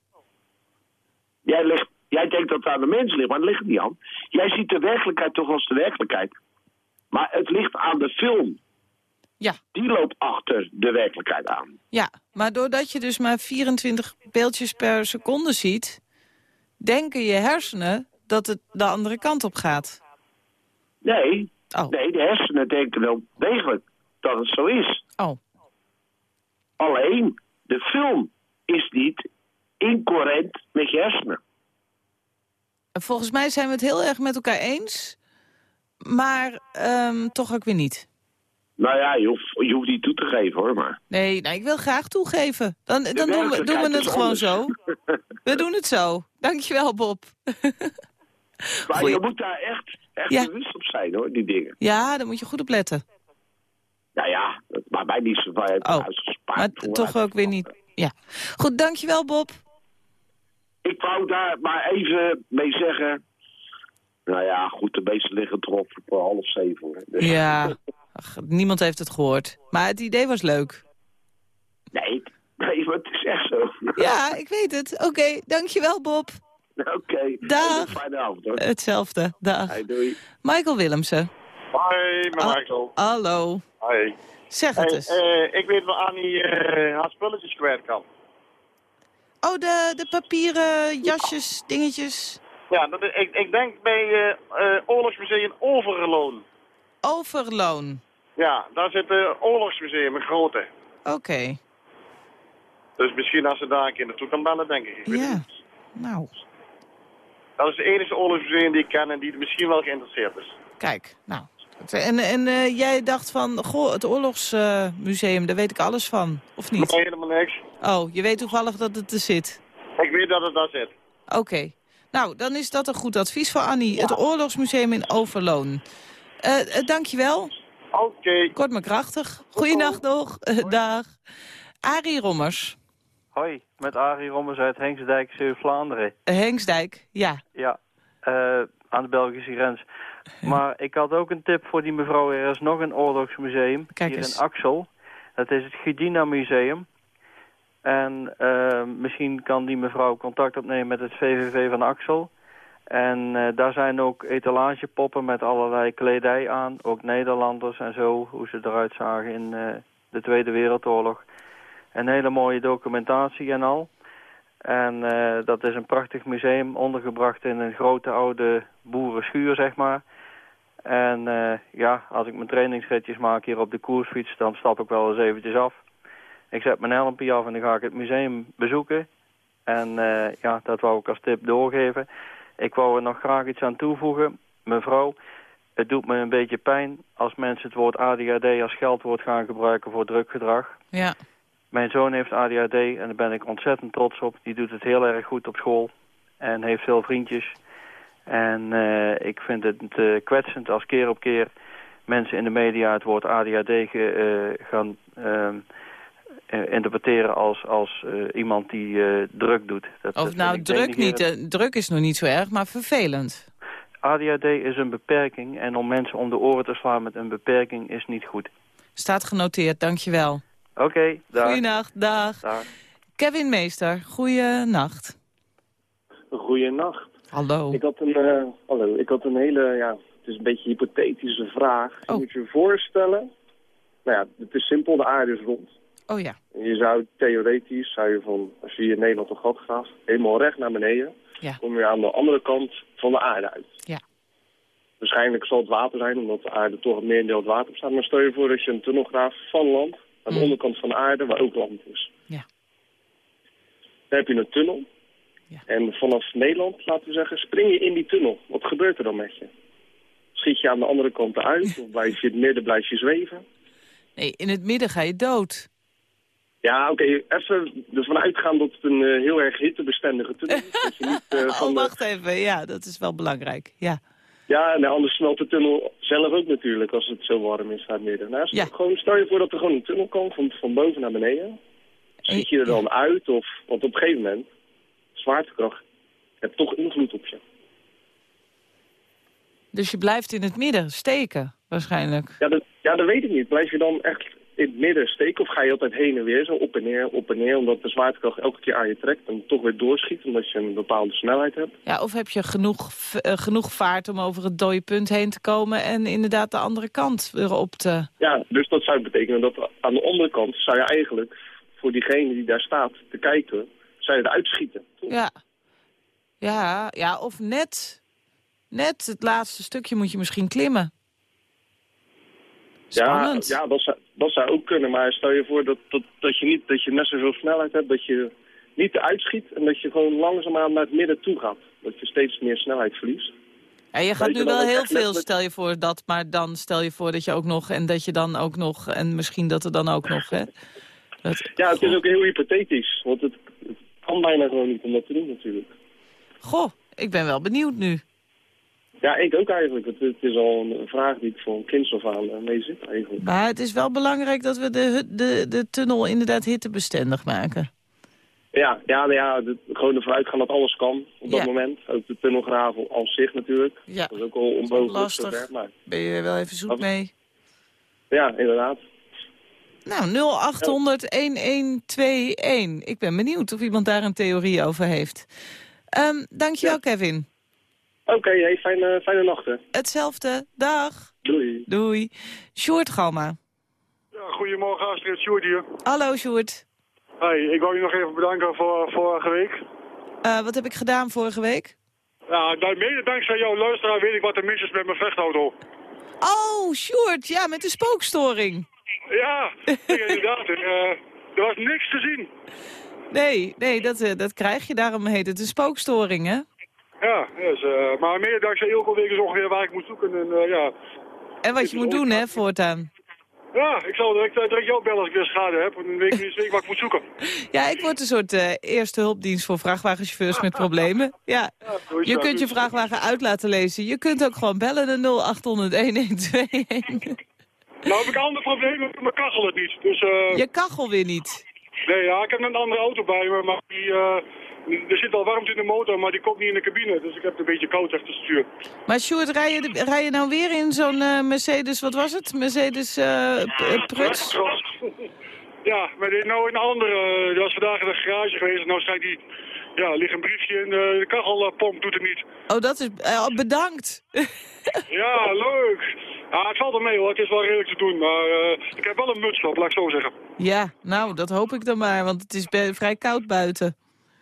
N: Jij, ligt, jij denkt dat het aan de mens ligt, maar dat ligt niet aan. Jij ziet de werkelijkheid toch als de werkelijkheid. Maar het ligt aan de film.
C: Ja.
N: Die loopt achter de werkelijkheid aan.
C: Ja, maar doordat je dus maar 24 beeldjes per seconde ziet... denken je hersenen dat het de andere kant op gaat.
N: Nee,
C: Oh.
N: nee de hersenen denken wel degelijk dat het zo is.
C: Oh.
N: Alleen, de film is niet incoherent met je hersenen.
C: En Volgens mij zijn we het heel erg met elkaar eens... maar ehm, toch ook weer niet.
N: Nou ja, je hoeft, je hoeft niet toe te geven hoor, maar...
C: Nee, nou, ik wil graag toegeven. Dan, dan doen, we, doen we het gewoon
N: anders.
C: zo. We doen het zo. Dankjewel, Bob.
N: Maar
C: Goeie-
N: je moet daar echt, echt
C: Ja.
N: bewust op zijn hoor, die dingen.
C: Ja, daar moet je goed op letten.
N: Nou ja, dat maakt mij niet zo uit.
C: Oh, maar toch ook weer niet. Ja. Goed, dankjewel, Bob.
N: Ik wou daar maar even mee zeggen... Nou ja, goed, de meesten liggen erop voor half zeven hoor. Dus-
C: Ja, Ach, niemand heeft het gehoord. Maar het idee was leuk.
N: Nee, nee, maar het is echt zo.
C: Ja, ik weet het. Oké, dankjewel, Bob.
N: Oké.
C: Dag.
N: Fijne avond hoor.
C: Hetzelfde. Dag.
N: Hey, doei.
C: Michael Willemsen.
O: Hoi, met
C: Ah.
O: Michael.
C: Hallo.
O: Hoi.
C: Zeg het
O: Hey,
C: eens.
O: eh, ik weet wel Annie eh haar spulletjes kwijt kan.
C: Oh, de, de papieren jasjes, dingetjes.
O: Ja, dat, ik, ik denk bij eh eh, Oorlogsmuseum Overloon.
C: Overloon.
O: Ja, daar zit het Oorlogsmuseum, een grote.
C: Oké.
O: Dus misschien als ze daar een keer naartoe kan bellen, denk ik. ik
C: Ja.
O: niet.
C: Nou,
O: Dat is het enige oorlogsmuseum die ik ken en die misschien wel geïnteresseerd is.
C: kijk. Nou. En, en eh, jij dacht van, goh, het oorlogsmuseum, daar weet ik alles van. Of niet?
O: Nee, helemaal niks.
C: Oh, je weet toevallig dat het er zit.
O: Ik weet dat het daar zit.
C: Oké. Nou, dan is dat een goed advies voor Annie. Het Oorlogsmuseum in Overloon. Eh eh, dankjewel.
O: Oké.
C: Kort maar krachtig. Goeienacht nog. Dag. Arie Rommers.
P: Hoi, met Arie Rommers uit Hengsdijk, Zeeuw-Vlaanderen.
C: Hengsdijk, ja.
P: Ja, eh, aan de Belgische grens. Maar ik had ook een tip voor die mevrouw. Er is nog een oorlogsmuseum
C: Kijk
P: hier
C: eens.
P: in Axel. Dat is het Gedina Museum. En eh, misschien kan die mevrouw contact opnemen met het VVV van Axel. En eh, daar zijn ook etalagepoppen met allerlei kledij aan. Ook Nederlanders en zo, hoe ze eruit zagen in de Tweede Wereldoorlog. Een hele mooie documentatie en al. En eh, dat is een prachtig museum, ondergebracht in een grote oude boerenschuur, zeg maar. En eh, ja, als ik mijn trainingsritjes maak hier op de koersfiets, dan stap ik wel eens eventjes af. Ik zet mijn helmpje af en dan ga ik het museum bezoeken. En eh, ja, dat wou ik als tip doorgeven. Ik wou er nog graag iets aan toevoegen. Mevrouw, het doet me een beetje pijn als mensen het woord ADHD als geldwoord gaan gebruiken voor drukgedrag.
C: Ja.
P: Mijn zoon heeft ADHD en daar ben ik ontzettend trots op. Die doet het heel erg goed op school en heeft veel vriendjes. En eh, ik vind het eh, kwetsend als keer op keer mensen in de media het woord ADHD ge- eh, gaan, ehm, eh, in interpreteren als, als iemand die druk doet. Dat,
C: Of
P: dat
C: nou, druk niet. druk is nog niet zo erg, maar vervelend.
P: ADHD is een beperking en om mensen om de oren te slaan met een beperking is niet goed.
C: Staat genoteerd, dankjewel.
P: Oké, dag.
C: Goeienacht, dag.
P: Dag.
C: Kevin Meester, goeienacht.
Q: Goeienacht.
C: Hallo.
Q: Ik had een, eh, hallo, ik had een hele, ja, het is een beetje een hypothetische vraag. Je
C: Oh.
Q: moet je voorstellen, nou ja, het is simpel, de aarde is rond.
C: Oh ja.
Q: En je zou theoretisch, zou je van, als je hier in Nederland een gat gaat, helemaal recht naar beneden,
C: Ja.
Q: kom je aan de andere kant van de aarde uit.
C: Ja.
Q: Waarschijnlijk zal het water zijn, omdat de aarde toch het merendeel het water bestaat. Maar stel je voor dat je een tunnel graaft van land, aan de onderkant van de aarde, waar ook land is.
C: Ja.
Q: Dan heb je een tunnel. En vanaf Nederland, laten we zeggen, spring je in die tunnel. Wat gebeurt er dan met je? Schiet je aan de andere kant eruit? Of blijf je in het midden, blijf je zweven?
C: Nee, in het midden ga je dood.
Q: Ja, oké, even ervan uitgaan dat het een eh, heel erg hittebestendige tunnel is. dat je niet, eh, van
C: oh, wacht even. Ja, dat is wel belangrijk. Ja.
Q: Ja, en anders smelt de tunnel zelf ook natuurlijk als het zo warm is naar het midden. Nou,
C: Ja.
Q: gewoon, stel je voor dat er gewoon een tunnel kan van, van boven naar beneden. Schiet je er dan uit? Of, want op een gegeven moment, zwaartekracht, heeft toch invloed op je.
C: Dus je blijft in het midden steken, waarschijnlijk.
Q: Ja dat, ja, dat weet ik niet. Blijf je dan echt in het midden steken of ga je altijd heen en weer zo op en neer, op en neer, omdat de zwaartekracht elke keer aan je trekt en toch weer doorschiet omdat je een bepaalde snelheid hebt?
C: Ja, of heb je genoeg, eh, genoeg vaart om over het dode punt heen te komen... en inderdaad de andere kant weer op te...
Q: Ja, dus dat zou betekenen dat aan de onderkant zou je eigenlijk voor diegene die daar staat te kijken, zou je eruit schieten.
C: Ja. Ja, ja, of net... Net het laatste stukje moet je misschien klimmen. Spannend.
Q: Ja, ja dat, zou, dat zou ook kunnen, maar stel je voor dat, dat, dat je niet dat je net zoveel snelheid hebt, dat je niet eruit schiet en dat je gewoon langzaamaan naar het midden toe gaat. Dat je steeds meer snelheid verliest.
C: Ja, je gaat nu wel heel veel, stel je voor dat, maar dan stel je voor dat je ook nog, en dat je dan ook nog, en misschien dat er dan ook nog, hè? Dat,
Q: Ja, het is ook heel hypothetisch, want het, het kan bijna gewoon niet om dat te doen natuurlijk.
C: goh, ik ben wel benieuwd nu.
Q: Ja, ik ook eigenlijk. Het, het is al een vraag die ik voor een kind of aan eh, mee zit eigenlijk.
C: Maar het is wel belangrijk dat we de, de, de tunnel inderdaad hittebestendig maken.
Q: Ja, ja, nou ja de, gewoon ervan uitgaan dat alles kan op dat
C: Ja.
Q: moment. Ook de tunnelgraven als zich natuurlijk.
C: Ja.
Q: Dat is ook al onmogelijk
C: lastig.
Q: maar
C: Ben je wel even zoek mee?
Q: ja, inderdaad.
C: Nou, 0800-1121. Ik ben benieuwd of iemand daar een theorie over heeft. Ehm dankjewel, Kevin.
Q: Oké, hey, fijne, fijne nachten.
C: Hetzelfde. Dag.
Q: Doei.
C: Doei. Sjoerd Galma.
R: Ja, goedemorgen Astrid, Sjoerd hier.
C: Hallo, Sjoerd.
R: Hey, ik wou je nog even bedanken voor vorige week.
C: Eh, wat heb ik gedaan vorige week?
R: Ja, nou, mede dankzij jouw luisteraar weet ik wat er mis is met mijn vechtauto.
C: Oh, Sjoerd, ja, met de spookstoring.
R: Ja, inderdaad. Eh, er was niks te zien.
C: Nee, nee, dat, eh, dat krijg je. Daarom heet het een spookstoring, hè?
R: Ja, eh, maar mede dankzij Ilko weet ik dus ongeveer waar ik moet zoeken. En, eh, ja.
C: En wat je moet doen, hè, voortaan.
R: ja, ik zal direct, eh, direct jou bellen als ik weer schade heb. En weet ik niet wat ik moet zoeken.
C: Ja, ik word een soort eerste hulpdienst voor vrachtwagenchauffeurs met problemen. Ja, je kunt je vrachtwagen uit laten lezen. Je kunt ook gewoon bellen naar 0800-1121.
R: Nou heb ik een ander probleem, met mijn kachel het niet. Dus,
C: Je kachel weer niet.
R: Nee, ja, ik heb een andere auto bij me, maar die, er zit al warmte in de motor, maar die komt niet in de cabine. Dus ik heb het een beetje koud achter het stuur.
C: Maar Sjoerd, rij je, rij je nou weer in zo'n eh, Mercedes, wat was het? Mercedes eh, p- eh, Pruts?
R: Ja, maar dit, nou in een andere, eh, dat was vandaag in de garage geweest. En nou schijnt die, ja, ligt een briefje en de, de kachelpomp doet het niet.
C: Oh, dat is... eh, bedankt.
R: Ja, leuk. Ja, het valt er mee hoor, het is wel redelijk te doen. Maar eh, ik heb wel een muts op, laat ik zo zeggen.
C: Ja, nou, dat hoop ik dan maar, want het is vrij koud buiten.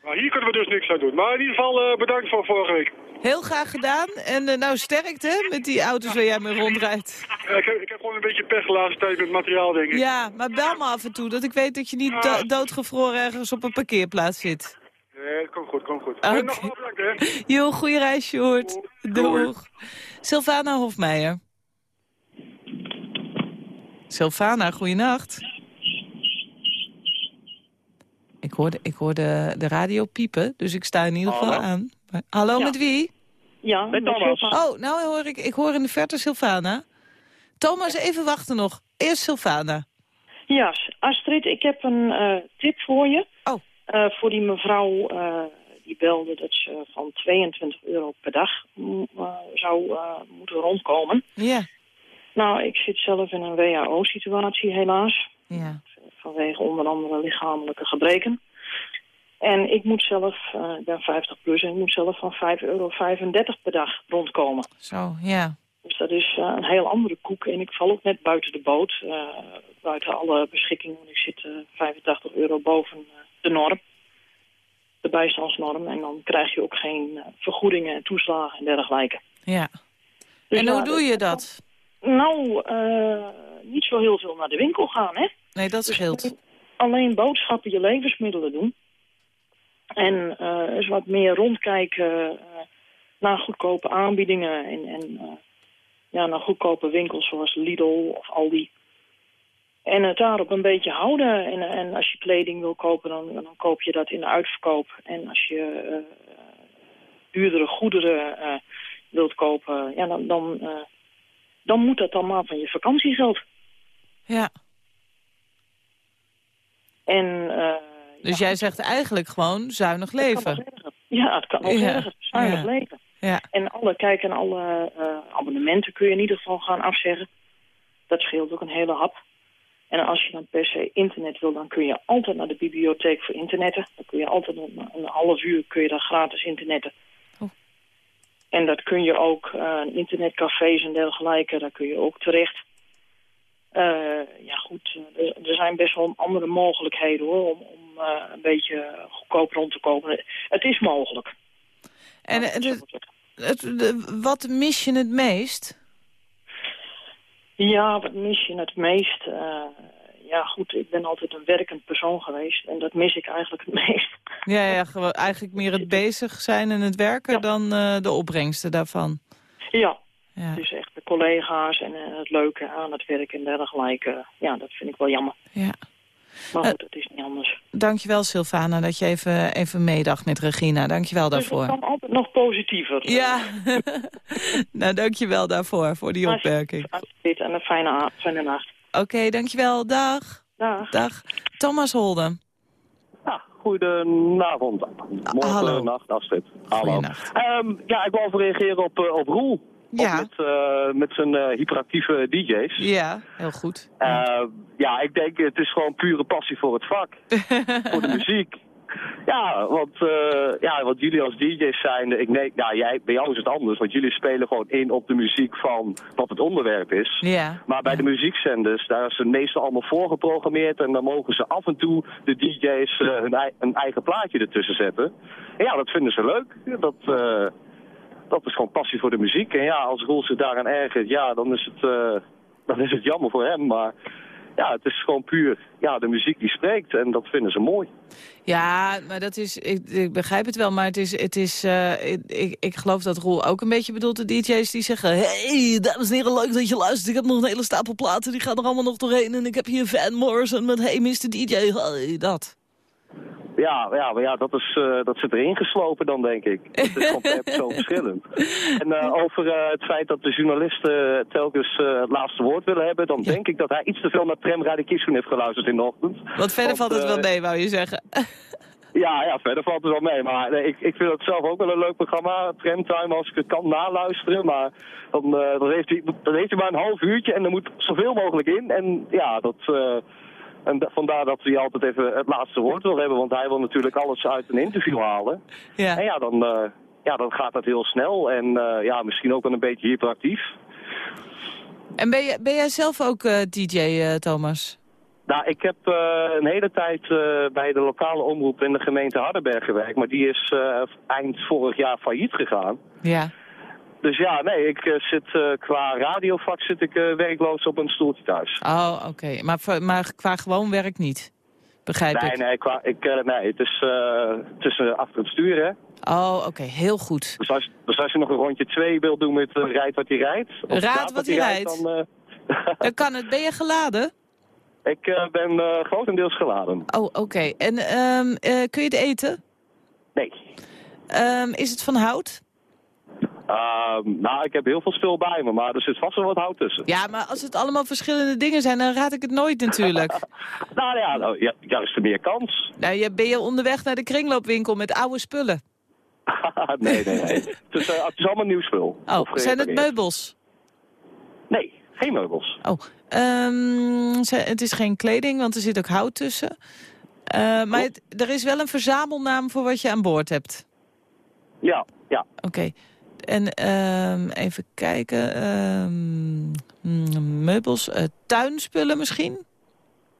R: Maar hier kunnen we dus niks aan doen. Maar in ieder geval eh, bedankt voor vorige week.
C: Heel graag gedaan. En eh, nou, sterkte met die auto's waar jij mee rondrijdt.
R: Ja, ik, heb, ik heb gewoon een beetje pech de laatste tijd met materiaal, denk ik.
C: Ja, maar bel me af en toe, dat ik weet dat je niet do- doodgevroren ergens op een parkeerplaats zit.
R: Nee, komt goed, komt goed.
C: Oké.
R: En nog wel bedankt, hè.
C: Jo, goeie reis, Sjoerd. Doeg. Sylvana Hofmeijer. Sylvana, goeienacht. Ik hoorde, ik hoorde de radio piepen, dus ik sta in ieder geval
S: Hallo.
C: aan. Maar- Hallo,
S: Ja.
C: met wie?
S: Ja, met Thomas.
C: Oh, nou hoor ik, ik hoor in de verte Sylvana. Thomas, even wachten nog. Eerst Sylvana.
S: Ja, Astrid, ik heb een eh, tip voor je.
C: Oh.
S: Eh, voor die mevrouw eh, die belde dat ze van 22 euro per dag mm, zou eh, moeten rondkomen.
C: Ja.
S: Nou, ik zit zelf in een WHO-situatie helaas.
C: Ja.
S: Vanwege onder andere lichamelijke gebreken. En ik moet zelf, eh, ik ben 50 plus en ik moet zelf van 5,35 euro per dag rondkomen.
C: Zo, ja.
S: Dus dat is eh, een heel andere koek. En ik val ook net buiten de boot. eh, buiten alle beschikkingen. Ik zit eh 85 euro boven de norm. De bijstandsnorm. En dan krijg je ook geen vergoedingen en toeslagen en dergelijke.
C: Ja.
S: Dus
C: en hoe doe je dat?
S: Nou, niet zo heel veel naar de winkel gaan, hè?
C: Nee, dat scheelt.
S: Alleen boodschappen, je levensmiddelen doen. En eh, eens wat meer rondkijken eh, naar goedkope aanbiedingen. En, en eh, ja, naar goedkope winkels zoals Lidl of Aldi. En het daarop een beetje houden. En, en als je kleding wil kopen, dan, dan koop je dat in de uitverkoop. En als je duurdere goederen wilt kopen, ja, dan, dan, dan moet dat dan maar van je vakantiegeld.
C: Ja.
S: En, eh,
C: Dus jij zegt eigenlijk gewoon zuinig leven.
S: ja, het kan ook
C: Ja,
S: ergens. Zuinig
C: ja.
S: leven.
C: Ja.
S: En alle, kijk, en alle eh, abonnementen kun je in ieder geval gaan afzeggen. Dat scheelt ook een hele hap. En als je dan per se internet wil, dan kun je altijd naar de bibliotheek voor internetten. Dan kun je altijd een, een half uur kun je daar gratis internetten.
C: Oh.
S: En dat kun je ook, eh, internetcafés en dergelijke, daar kun je ook terecht. Eh, ja goed, er, zijn best wel andere mogelijkheden hoor, om, om eh, een beetje goedkoop rond te komen. Het is mogelijk.
C: En het, wat mis je het meest?
S: Ja, wat mis je het meest? Eh, ja goed, ik ben altijd een werkend persoon geweest en dat mis ik eigenlijk het meest.
C: Ja, ja eigenlijk meer het bezig zijn en het werken dan de opbrengsten daarvan.
S: Ja,
C: Ja.
S: dus echt de collega's en eh, het leuke aan het werk en dergelijke. Ja, dat vind ik wel jammer.
C: Ja.
S: Maar goed, het is niet anders.
C: Dankjewel Sylvana dat je even, even meedacht met Regina. Dankjewel
S: Dus het
C: daarvoor.
S: kan altijd nog positiever.
C: Ja, nou dankjewel daarvoor, voor die opmerking.
S: Dit en een fijne, fijne nacht.
C: Oké, dankjewel. Dag.
S: Dag.
C: Dag. Thomas Holden.
T: Goedenavond. Morgen,
C: hallo.
T: nacht, Astrid. Hallo. Ehm, ja, ik wil even reageren op, eh, op Roel.
C: Ja.
T: Met, eh, met zijn eh, hyperactieve DJ's.
C: Ja, heel goed.
T: Eh, ja, ik denk het is gewoon pure passie voor het vak. voor de muziek. Ja, want, ja, wat jullie als DJ's zijn, ik nee, ja, jij, bij jou is het anders, want jullie spelen gewoon in op de muziek van wat het onderwerp is.
C: Ja.
T: Maar bij de muziekzenders, daar is het meestal allemaal voorgeprogrammeerd en dan mogen ze af en toe de DJ's hun eigen plaatje ertussen zetten. En ja, dat vinden ze leuk. Dat, dat is gewoon passie voor de muziek. En ja, als Roel zich daaraan ergert, ja, dan is het, eh, dan is het jammer voor hem. Maar ja, het is gewoon puur ja, de muziek die spreekt en dat vinden ze mooi.
C: Ja, maar dat is, ik, ik begrijp het wel, maar het is, het is eh, ik, ik, geloof dat Roel ook een beetje bedoelt de DJ's die zeggen... hey, dames en heren, leuk dat je luistert. Ik heb nog een hele stapel platen, die gaan er allemaal nog doorheen. En ik heb hier Van Morrison met Hey Mr. DJ, dat.
T: Ja, ja, maar ja dat, is, eh, dat zit erin geslopen dan, denk ik. Het is gewoon per persoon verschillend. En eh, over eh, het feit dat de journalisten telkens het laatste woord willen hebben... dan denk ik dat hij iets te veel naar Prem Radikishun heeft geluisterd in de ochtend.
C: Want verder valt het wel mee, wou je zeggen.
T: Ja, ja, verder valt het wel mee. Maar nee, ik, ik vind het zelf ook wel een leuk programma, Premtime, als ik het kan naluisteren. Maar dan, dan, heeft hij, dan heeft hij maar een half uurtje en er moet zoveel mogelijk in. En ja, dat... en da- vandaar dat hij altijd even het laatste woord wil hebben, want hij wil natuurlijk alles uit een interview halen.
C: Ja.
T: En ja, dan, eh, ja, dan gaat dat heel snel en eh, ja, misschien ook wel een beetje hyperactief.
C: En ben, je, ben jij zelf ook eh, DJ, Thomas?
T: Nou, ik heb een hele tijd bij de lokale omroep in de gemeente Hardenberg gewerkt, maar die is eind vorig jaar failliet gegaan.
C: Ja.
T: Dus ja, nee, ik eh, zit eh, qua radiovak zit ik eh, werkloos op een stoeltje thuis.
C: Oh, oké. Maar, maar qua gewoon werk niet? Begrijp
T: nee,
C: ik.
T: nee, qua, ik, nee, het is, het is achter het stuur, hè.
C: Oh, oké. Heel goed.
T: Dus als, dus als je nog een rondje 2 wilt doen met uh, Rijd wat hij rijdt... of
C: Raad wat hij rijdt.
T: dan...
C: Dan kan het. Ben je geladen?
T: ik eh, ben grotendeels geladen.
C: Oh, oké. En ehm, eh, kun je het eten?
T: Nee.
C: Ehm, is het van hout?
T: Ehm, nou, ik heb heel veel spul bij me, maar er zit vast wel wat hout tussen.
C: Ja, maar als het allemaal verschillende dingen zijn, dan raad ik het nooit natuurlijk.
T: Nou ja, nou, ja juist er meer kans.
C: nou, je ben je onderweg naar de kringloopwinkel met oude spullen.
T: nee, nee, nee. Het is, eh, het is allemaal nieuw spul.
C: Oh, zijn het meubels?
T: Nee, geen meubels.
C: Oh, ehm, het is geen kleding, want er zit ook hout tussen. Eh, maar het- er is wel een verzamelnaam voor wat je aan boord hebt.
T: Ja, ja.
C: Oké. En ehm, even kijken. ehm, mm, meubels, eh, tuinspullen misschien?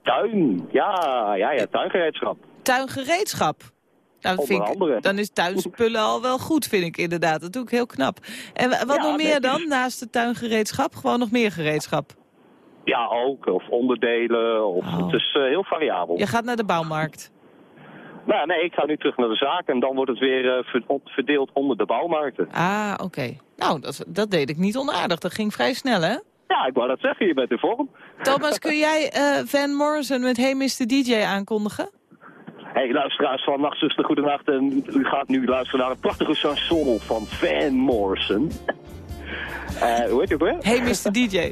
T: Tuin, ja, ja, ja, tuingereedschap.
C: Tuingereedschap. Nou, dat vind ik, dan is tuinspullen al wel goed, vind ik inderdaad. Dat doe ik heel knap. En wa- wat
T: Ja,
C: nog meer dan, naast het tuingereedschap? Gewoon nog meer gereedschap?
T: Ja, ook. Of onderdelen. Of, Het is eh, heel variabel.
C: Je gaat naar de bouwmarkt.
T: Nou, nee, ik ga nu terug naar de zaak en dan wordt het weer eh, verdeeld onder de bouwmarkten.
C: Ah, oké. Nou, dat, dat deed ik niet onaardig. Dat ging vrij snel, hè?
T: Ja, ik wou dat zeggen, je bent in vorm.
C: Thomas, kun jij eh, Van Morrison met Hey Mr. DJ aankondigen?
T: Hey, luisteraars van Nachtzuster, goedenacht. En u gaat nu luisteren naar een prachtige chanson van Van Morrison. Eh hoe heet je ook weer?
C: Hey Mr. DJ.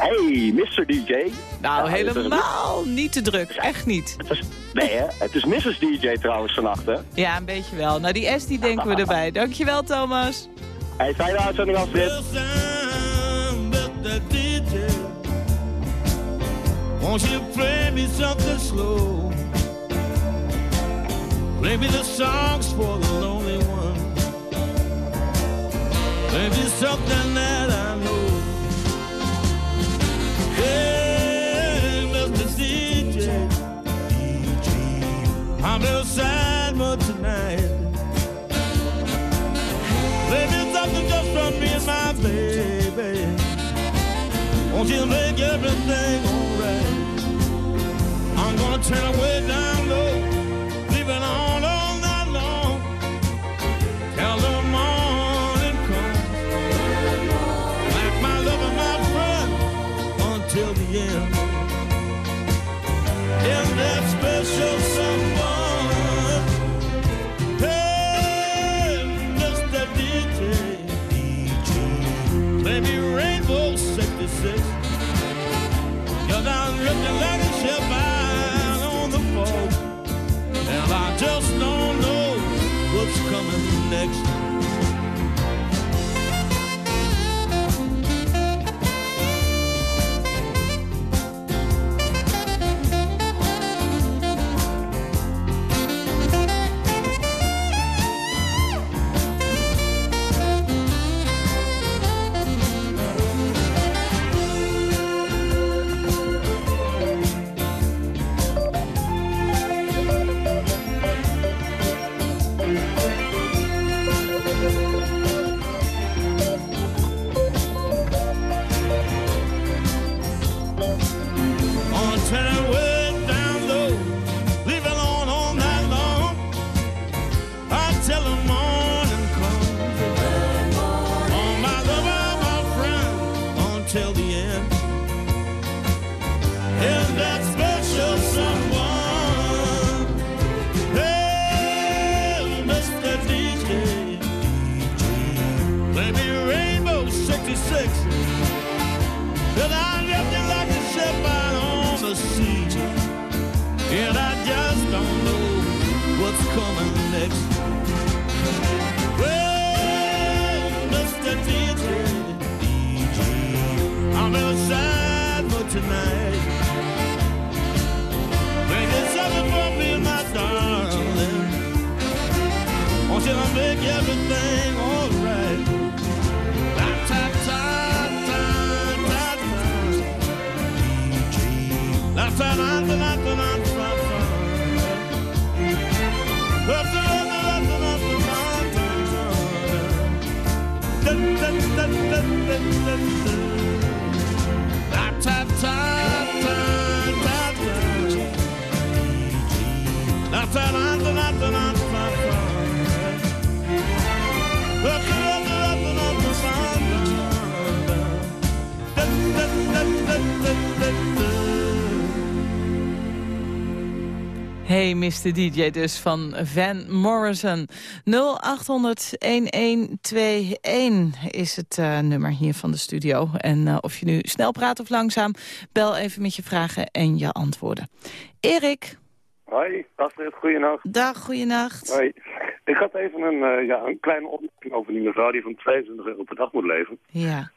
T: Hey, Mr. DJ.
C: Nou,
T: Ja,
C: helemaal niet te druk. Echt niet.
T: Het is, nee, hè? Het is Mrs. DJ trouwens vannacht, hè?
C: Ja, een beetje wel. Nou, die S die denken we erbij. Dankjewel, Thomas.
T: Hey, fijne uitzending, Astrid.
U: Won't you play me something slow? Play me the songs for the lonely one. Play me something that I know. I'm sad tonight. Something just from me and my baby. Won't you make everything alright? I'm gonna turn away down low, Maybe Rainbow 66. You're down looking like a ship on the boat. And I just don't know what's coming next. Hey Mr. DJ
C: dus van Van Morrison. 0800-1121 is het uh, nummer hier van de studio. En uh, of je nu snel praat of langzaam, bel even met je vragen en je antwoorden. Erik.
V: Hoi, Astrid, goeienacht.
C: Dag, goeienacht.
V: Hoi. Ik had even een, uh, ja, een kleine opmerking over die mevrouw die van 22 euro per dag moet leven.
C: Ja.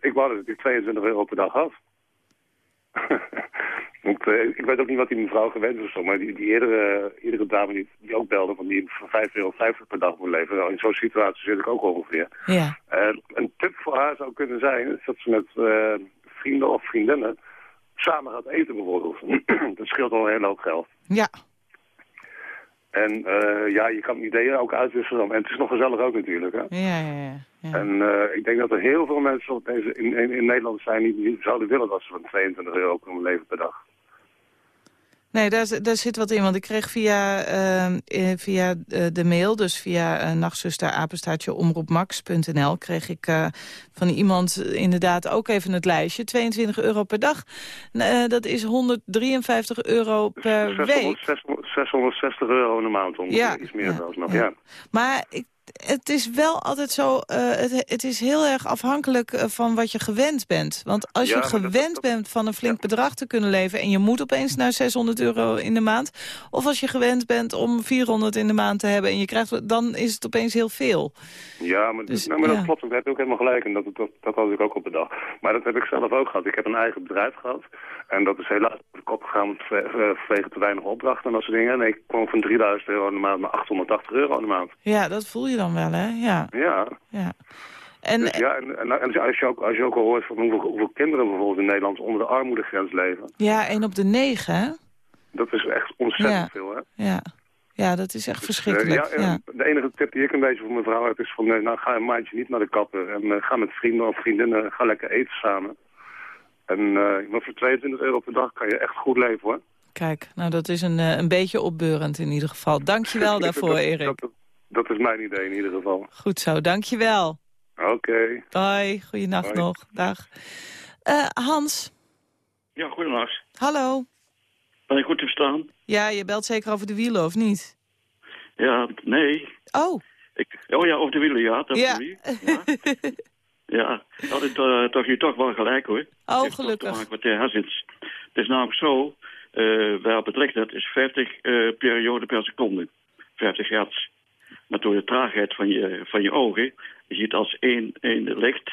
V: ik wou dat ik 22 euro per dag had. Want, uh, ik weet ook niet wat die mevrouw gewend is, maar die, die eerdere, eerdere dame die, die ook belde van die van 5,50 euro per dag moet leven. Nou, in zo'n situatie zit ik ook ongeveer.
C: Ja.
V: Uh, een tip voor haar zou kunnen zijn is dat ze met uh, vrienden of vriendinnen samen gaat eten bijvoorbeeld. dat scheelt al een hele hoop geld.
C: Ja.
V: En ja, je kan ideeën ook uitwisselen. En het is nog gezellig ook natuurlijk. Hè?
C: Ja, ja, ja. ja.
V: En ik denk dat er heel veel mensen op deze, in, in, in Nederland zijn die, die zouden willen dat ze van 22 euro kunnen leven per dag.
C: Nee, daar, daar zit wat in. Want ik kreeg via, uh, via de mail, dus via uh, nachtzuster apenstaartje omroepmax.nl... kreeg ik uh, van iemand inderdaad ook even het lijstje. 22 euro per dag. dat is 153 euro per
V: 600,
C: week.
V: 600, 660 euro in de maand ongeveer.
C: Ja.
V: Iets meer
C: ja.
V: zelfs nog,
C: ja.
V: ja.
C: Maar ik het is wel altijd zo, uh, het, het, is heel erg afhankelijk uh, van wat je gewend bent. Want als
V: Ja,
C: je
V: dat-
C: gewend bent van een flink bedrag te kunnen leven... en je moet opeens naar 600 euro in de maand... of als je gewend bent om 400 in de maand te hebben... en je krijgt, dan is het opeens heel veel.
V: Ja, maar,
C: Dus,
V: nou, maar dat klopt. Daar heb je ook helemaal gelijk. En dat, dat, dat had ik ook op de dag. Maar dat heb ik zelf ook gehad. Ik heb een eigen bedrijf gehad. En dat is helaas op de kop gegaan ve- eh, vanwege te weinig opdrachten en dat soort dingen. En ik kwam van 3000 euro in de maand naar 880 euro in de maand.
C: Ja, dat voel je dan wel, hè? Ja.
V: Ja.
C: ja. En,
V: Dus ja, en, als, je ook, als je ook al hoort van hoeveel, hoeveel kinderen bijvoorbeeld in Nederland onder de armoedegrens leven.
C: ja, één op de negen, hè?
V: Dat is echt ontzettend
C: Ja.
V: veel, hè?
C: Ja. ja, dat is echt verschrikkelijk.
V: Eh, ja,
C: ja.
V: De enige tip die ik een beetje voor mijn vrouw heb is van... eh, nou, ga een maandje niet naar de kapper. En eh, ga met vrienden of vriendinnen, ga lekker eten samen. En eh, maar voor 22 euro per dag kan je echt goed leven, hoor.
C: Kijk, nou dat is een, eh, een beetje opbeurend in ieder geval. Dank je wel daarvoor,
V: dat,
C: Erik.
V: Dat, dat is mijn idee in ieder geval.
C: Goed zo, dank je wel.
V: Oké.
C: Hoi, goeienacht nog. Dag. Eh, Hans,
W: Ja, goedenacht.
C: hallo.
W: Ben ik goed te verstaan?
C: Ja, je belt zeker over de wielen, of niet?
W: Ja, nee.
C: Oh.
W: Ik, oh ja, over de wielen, ja. Dat
C: Ja.
W: je? Ja, dat is uh, toch je toch wel gelijk hoor.
C: Oh,
W: heeft
C: gelukkig.
W: te maken met de hersens. Het is namelijk zo, uh, waar het betreft dat is 50 uh, perioden per seconde. 50 hertz. Maar door de traagheid van je, van je ogen, je ziet als één, één licht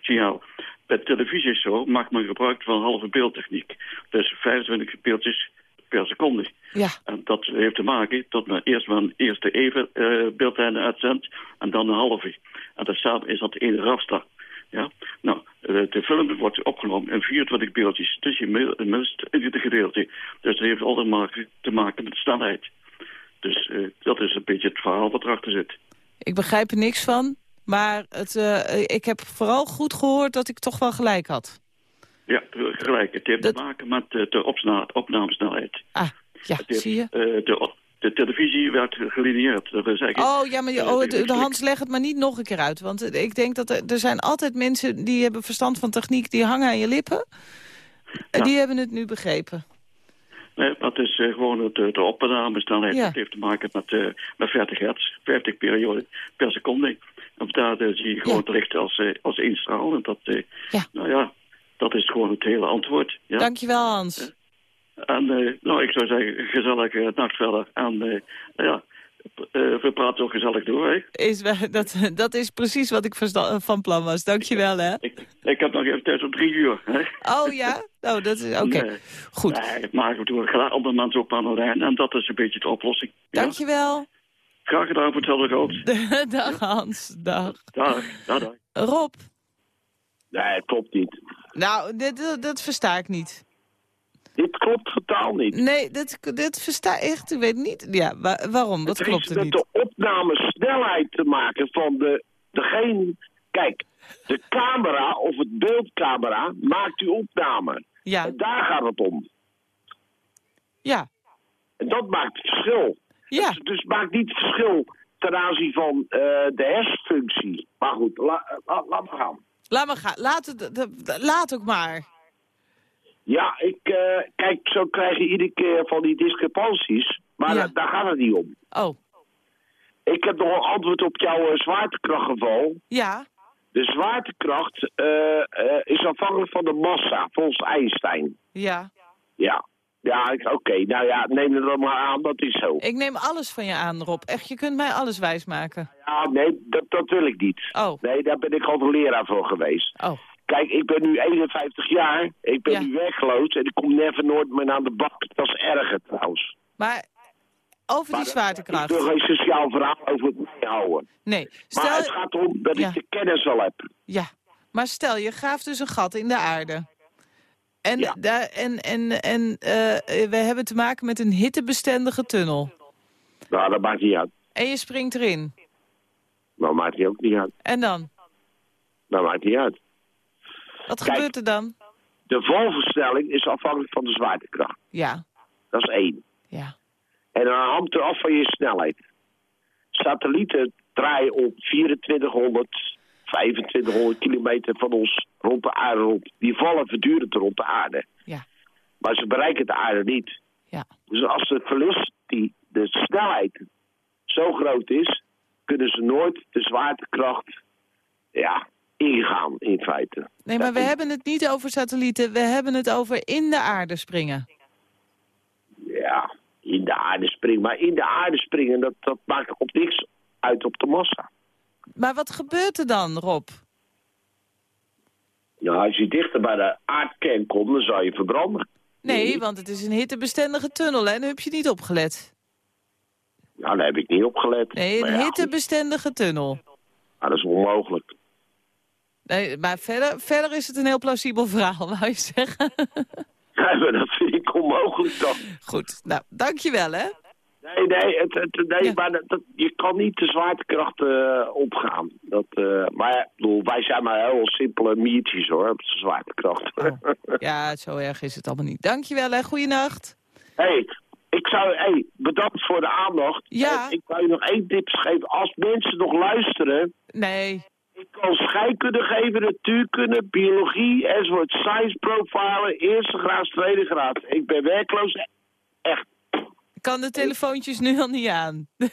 W: signaal. Bij televisie is zo, maakt men gebruik van halve beeldtechniek. Dus 25 beeldjes per seconde.
C: Ja.
W: En dat heeft te maken dat men eerst maar een eerste even uh, beeldlijnen uitzendt en dan een halve. En dat samen is dat de ene raster. Ja? Nou, de, de film wordt opgenomen in 24 beeldjes. Dus je mist ieder gedeelte. Dus dat heeft altijd maken, te maken met snelheid. Dus uh, dat is een beetje het verhaal wat erachter zit.
C: Ik begrijp er niks van, maar het, uh, ik heb vooral goed gehoord dat ik toch wel gelijk had.
W: Ja, gelijk. Het heeft dat... te maken met de, de opna opnamesnelheid.
C: Ah, ja,
W: heeft,
C: zie je.
W: Uh, de, de televisie werd gelineerd. Dat
C: oh, ja, maar uh, oh, de, de Hans, leg het maar niet nog een keer uit. Want ik denk dat er, er zijn altijd mensen die hebben verstand van techniek... die hangen aan je lippen. Ja. Die hebben het nu begrepen.
W: Nee, dat is uh, gewoon het, de opnamesnelheid.
C: Ja.
W: Dat heeft te maken met, uh, met 40 hertz, 50 perioden per seconde. Op daar uh, zie je gewoon het licht als, als straal. En dat,
C: ja.
W: nou ja, dat is gewoon het hele antwoord. Ja.
C: Dankjewel, Hans.
W: En nou, ik zou zeggen, gezellige nacht verder. En nou ja, we praten ook gezellig door, hè?
C: Is, dat, dat is precies wat ik van plan was. Dankjewel, hè?
W: Ik, ik heb nog even tijd om drie uur, hè?
C: Oh ja? Nou, dat is oké. Okay.
W: Nee.
C: Goed.
W: Nee, maar we doen graag andere mensen ook aan de. En dat is een beetje de oplossing.
C: Ja? Dankjewel.
W: Graag gedaan voor hetzelfde
C: dag Hans, dag.
W: Dag, dag, dag.
C: Rob.
N: Nee, het klopt niet.
C: Nou, dit, dat, dat versta ik niet.
N: Dit klopt totaal niet.
C: Nee, dit, dit versta ik echt. Ik weet niet. Ja, waar, waarom? Wat
N: het
C: klopt er niet?
N: Het heeft met de opnamesnelheid te maken van de, degene... Kijk, de camera of het beeldcamera maakt uw opname.
C: Ja.
N: En daar gaat het om.
C: Ja.
N: En dat maakt het verschil.
C: Ja.
N: Dus, dus maakt niet het verschil ten aanzien van uh, de hersenfunctie. Maar goed, la, la, laat maar gaan.
C: Laat maar gaan. Laat, het, de, laat ook maar.
N: Ja, ik, eh, kijk, zo krijg je iedere keer van die discrepanties. Maar da- daar gaat het niet om.
C: Oh.
N: Ik heb nog een antwoord op jouw eh, zwaartekrachtgeval.
C: Ja.
N: De zwaartekracht eh, is afhankelijk van de massa, volgens Einstein.
C: Ja.
N: Ja. Ja, oké. Nou ja, neem het dan maar aan, dat is zo.
C: Ik neem alles van je aan, Rob. Echt, je kunt mij alles wijsmaken.
N: Ja, nee, dat, dat wil ik niet.
C: Oh.
N: Nee, daar ben ik altijd leraar voor geweest.
C: Oh.
N: Kijk, ik ben nu 51 jaar. Ik ben
C: Ja.
N: nu werkloos en ik kom never nooit meer aan de bak. Dat is erger trouwens.
C: Maar over die zwaartekracht.
N: Ik wil geen sociaal verhaal over het mij houden.
C: Nee.
N: Maar
C: Stel,
N: het gaat erom dat
C: Ja.
N: ik de kennis al heb.
C: Ja, maar stel, je graaft dus een gat in de aarde. En, daar, en, en, en eh, we hebben te maken met een hittebestendige tunnel.
N: Nou, dat maakt niet uit.
C: En je springt erin.
N: Dat maakt niet ook niet uit.
C: En dan?
N: Dat maakt niet uit.
C: Wat
N: Kijk.
C: gebeurt er dan?
N: De valversnelling is afhankelijk van de zwaartekracht.
C: Ja.
N: Dat is één.
C: Ja.
N: En dan hangt er af van je snelheid. Satellieten draaien op 2400, 2500 kilometer van ons rond de aarde rond. Die vallen voortdurend rond de aarde.
C: Ja.
N: Maar ze bereiken de aarde niet.
C: Ja.
N: Dus als het verlies, die, de snelheid zo groot is, kunnen ze nooit de zwaartekracht ja, ingaan in feite.
C: Nee, maar we hebben het niet over satellieten. We hebben het over in de aarde springen.
N: Ja, in de aarde springen. Maar in de aarde springen, dat, dat maakt op niks uit op de massa.
C: Maar wat gebeurt er dan, Rob?
N: Nou, als je dichter bij de aardkern komt, dan zou je verbranden.
C: Nee, want het is een hittebestendige tunnel, hè? En heb je niet opgelet.
N: Nou, daar heb ik niet op gelet.
C: Nee, een
N: ja,
C: hittebestendige tunnel.
N: nou, dat is onmogelijk.
C: Nee, maar verder, verder is het een heel plausibel verhaal, wou je zeggen.
N: Ja, maar dat vind ik onmogelijk dan.
C: Goed, nou, dankjewel, hè?
N: Nee, nee, het, het, nee maar dat, dat- je kan niet de zwaartekracht eh, opgaan. Dat, eh, maar bedoel, wij zijn maar heel simpele miertjes hoor, op de zwaartekracht.
C: Ja, zo erg is het allemaal niet. Dankjewel, hè? Goeienacht.
N: hey, ik zou, hey, bedankt voor de aandacht.
C: Ja.
N: Ik wou je nog één tip geven. Als mensen nog luisteren...
C: Nee.
N: Ik kan scheikunde geven, natuurkunde, biologie, enzovoort. Science profilen, eerste graad, tweede graad. Ik ben werkloos. Echt.
C: Ik kan de telefoontjes nu al niet aan.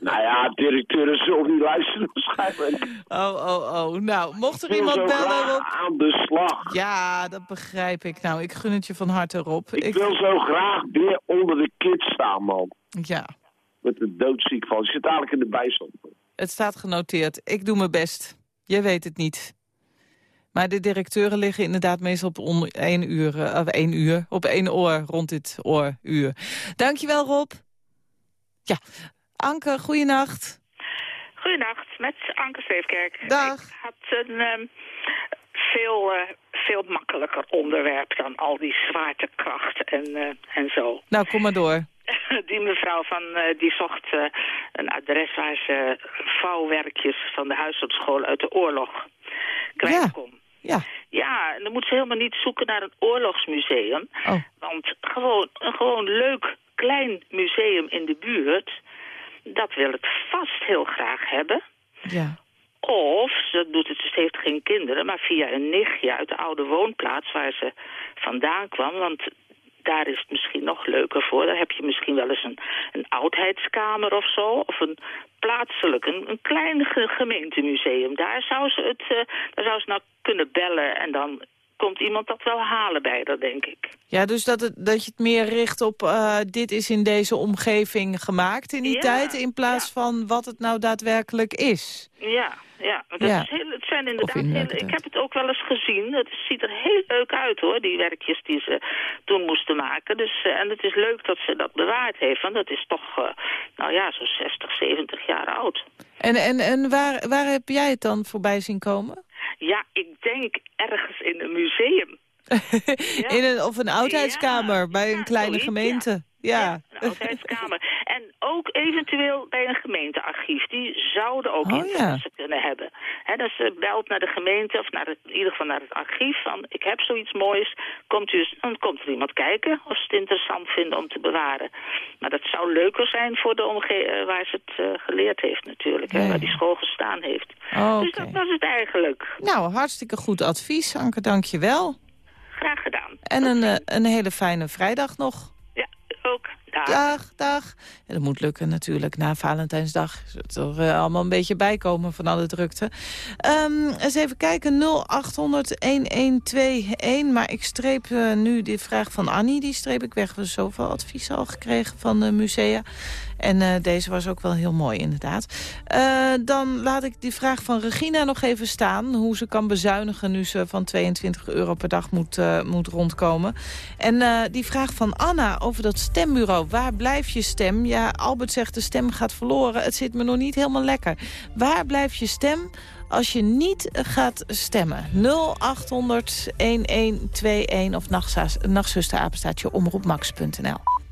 N: Nou ja, directeuren zullen niet luisteren waarschijnlijk.
C: Oh, oh, oh. Nou, mocht er iemand bellen, Rob...
N: aan de slag.
C: Ja, dat begrijp ik. Nou, ik gun het je van harte, Rob.
N: Ik, wil zo graag weer onder de kids staan, man.
C: Ja,
N: Met de doodziek van. Je zit dadelijk in de bijstand.
C: het staat genoteerd. Ik doe mijn best. Je weet het niet. Maar de directeuren liggen inderdaad meestal op on- één uur, eh, of één uur, op één oor rond dit ooruur. Dankjewel, Rob. Ja, Anke, goeienacht.
X: Goedenacht, met Anke Steefkerk.
C: Dag.
X: Ik had een ehm, veel, eh, veel makkelijker onderwerp dan al die zwaartekracht en, eh, en zo.
C: Nou, kom maar door.
X: Die mevrouw van, eh, die zocht eh, een adres waar ze vouwwerkjes van de huishoudschool uit de oorlog kwijt kon.
C: Ja.
X: Ja, en dan moet ze helemaal niet zoeken naar een oorlogsmuseum.
C: Oh.
X: Want gewoon een gewoon leuk klein museum in de buurt, dat wil het vast heel graag hebben.
C: Ja.
X: Of ze doet het, ze heeft geen kinderen, maar via een nichtje uit de oude woonplaats waar ze vandaan kwam. Want daar is het misschien nog leuker voor. Daar heb je misschien wel eens een, een oudheidskamer of zo. Of een plaatselijk, een, een klein ge- gemeentemuseum. Daar zou ze het, eh, daar zou ze nou kunnen bellen en dan komt iemand dat wel halen bij dat denk ik.
C: Ja, dus dat, het, dat je het meer richt op eh, dit is in deze omgeving gemaakt in die
X: Ja,
C: tijd... in plaats van wat het nou daadwerkelijk is.
X: Ja, ja. Dat
C: Ja.
X: Is heel, het zijn inderdaad heel, ik heb het ook wel eens gezien. Het ziet er heel leuk uit hoor, die werkjes die ze toen moesten maken. Dus, eh, en het is leuk dat ze dat bewaard heeft, want dat is toch, eh, nou ja, zo'n 60, 70 jaar oud.
C: En, en, en waar, waar heb jij het dan voorbij zien komen?
X: Ja, ik denk ergens in een museum.
C: In een, of een oudheidskamer bij een kleine
X: zoiets,
C: gemeente. Ja.
X: Een oudheidskamer. en ook eventueel bij een gemeentearchief. Die zouden ook
C: Oh,
X: interesse kunnen hebben. Hè, dat ze belt naar de gemeente of naar het, in ieder geval naar het archief. Van, ik heb zoiets moois. Komt u eens, dan komt er iemand kijken of ze het interessant vinden om te bewaren. Maar dat zou leuker zijn voor de omgeving waar ze het eh, geleerd heeft natuurlijk.
C: Ja.
X: waar die school gestaan heeft.
C: Oh,
X: Dus dat was het eigenlijk.
C: Nou, hartstikke goed advies, Anke, dank je wel.
X: graag gedaan.
C: En een, eh, een hele fijne vrijdag nog.
X: Dag.
C: Dag, dag. Dat moet lukken natuurlijk na Valentijnsdag. Er uh, allemaal een beetje bijkomen van alle drukte. Um, eens even kijken, 0800-1121. Maar ik streep uh, nu die vraag van Annie, die streep ik weg. We hebben zoveel advies al gekregen van de musea. En uh, deze was ook wel heel mooi, inderdaad. Uh, dan laat ik die vraag van Regina nog even staan. Hoe ze kan bezuinigen nu ze van 22 euro per dag moet, uh, moet rondkomen. En die vraag van Anna over dat stembureau. Waar blijft je stem? Ja, Albert zegt de stem gaat verloren. Het zit me nog niet helemaal lekker. Waar blijft je stem als je niet gaat stemmen. 0800-1121 of nachtzusterapenstaatje omroepmax.nl.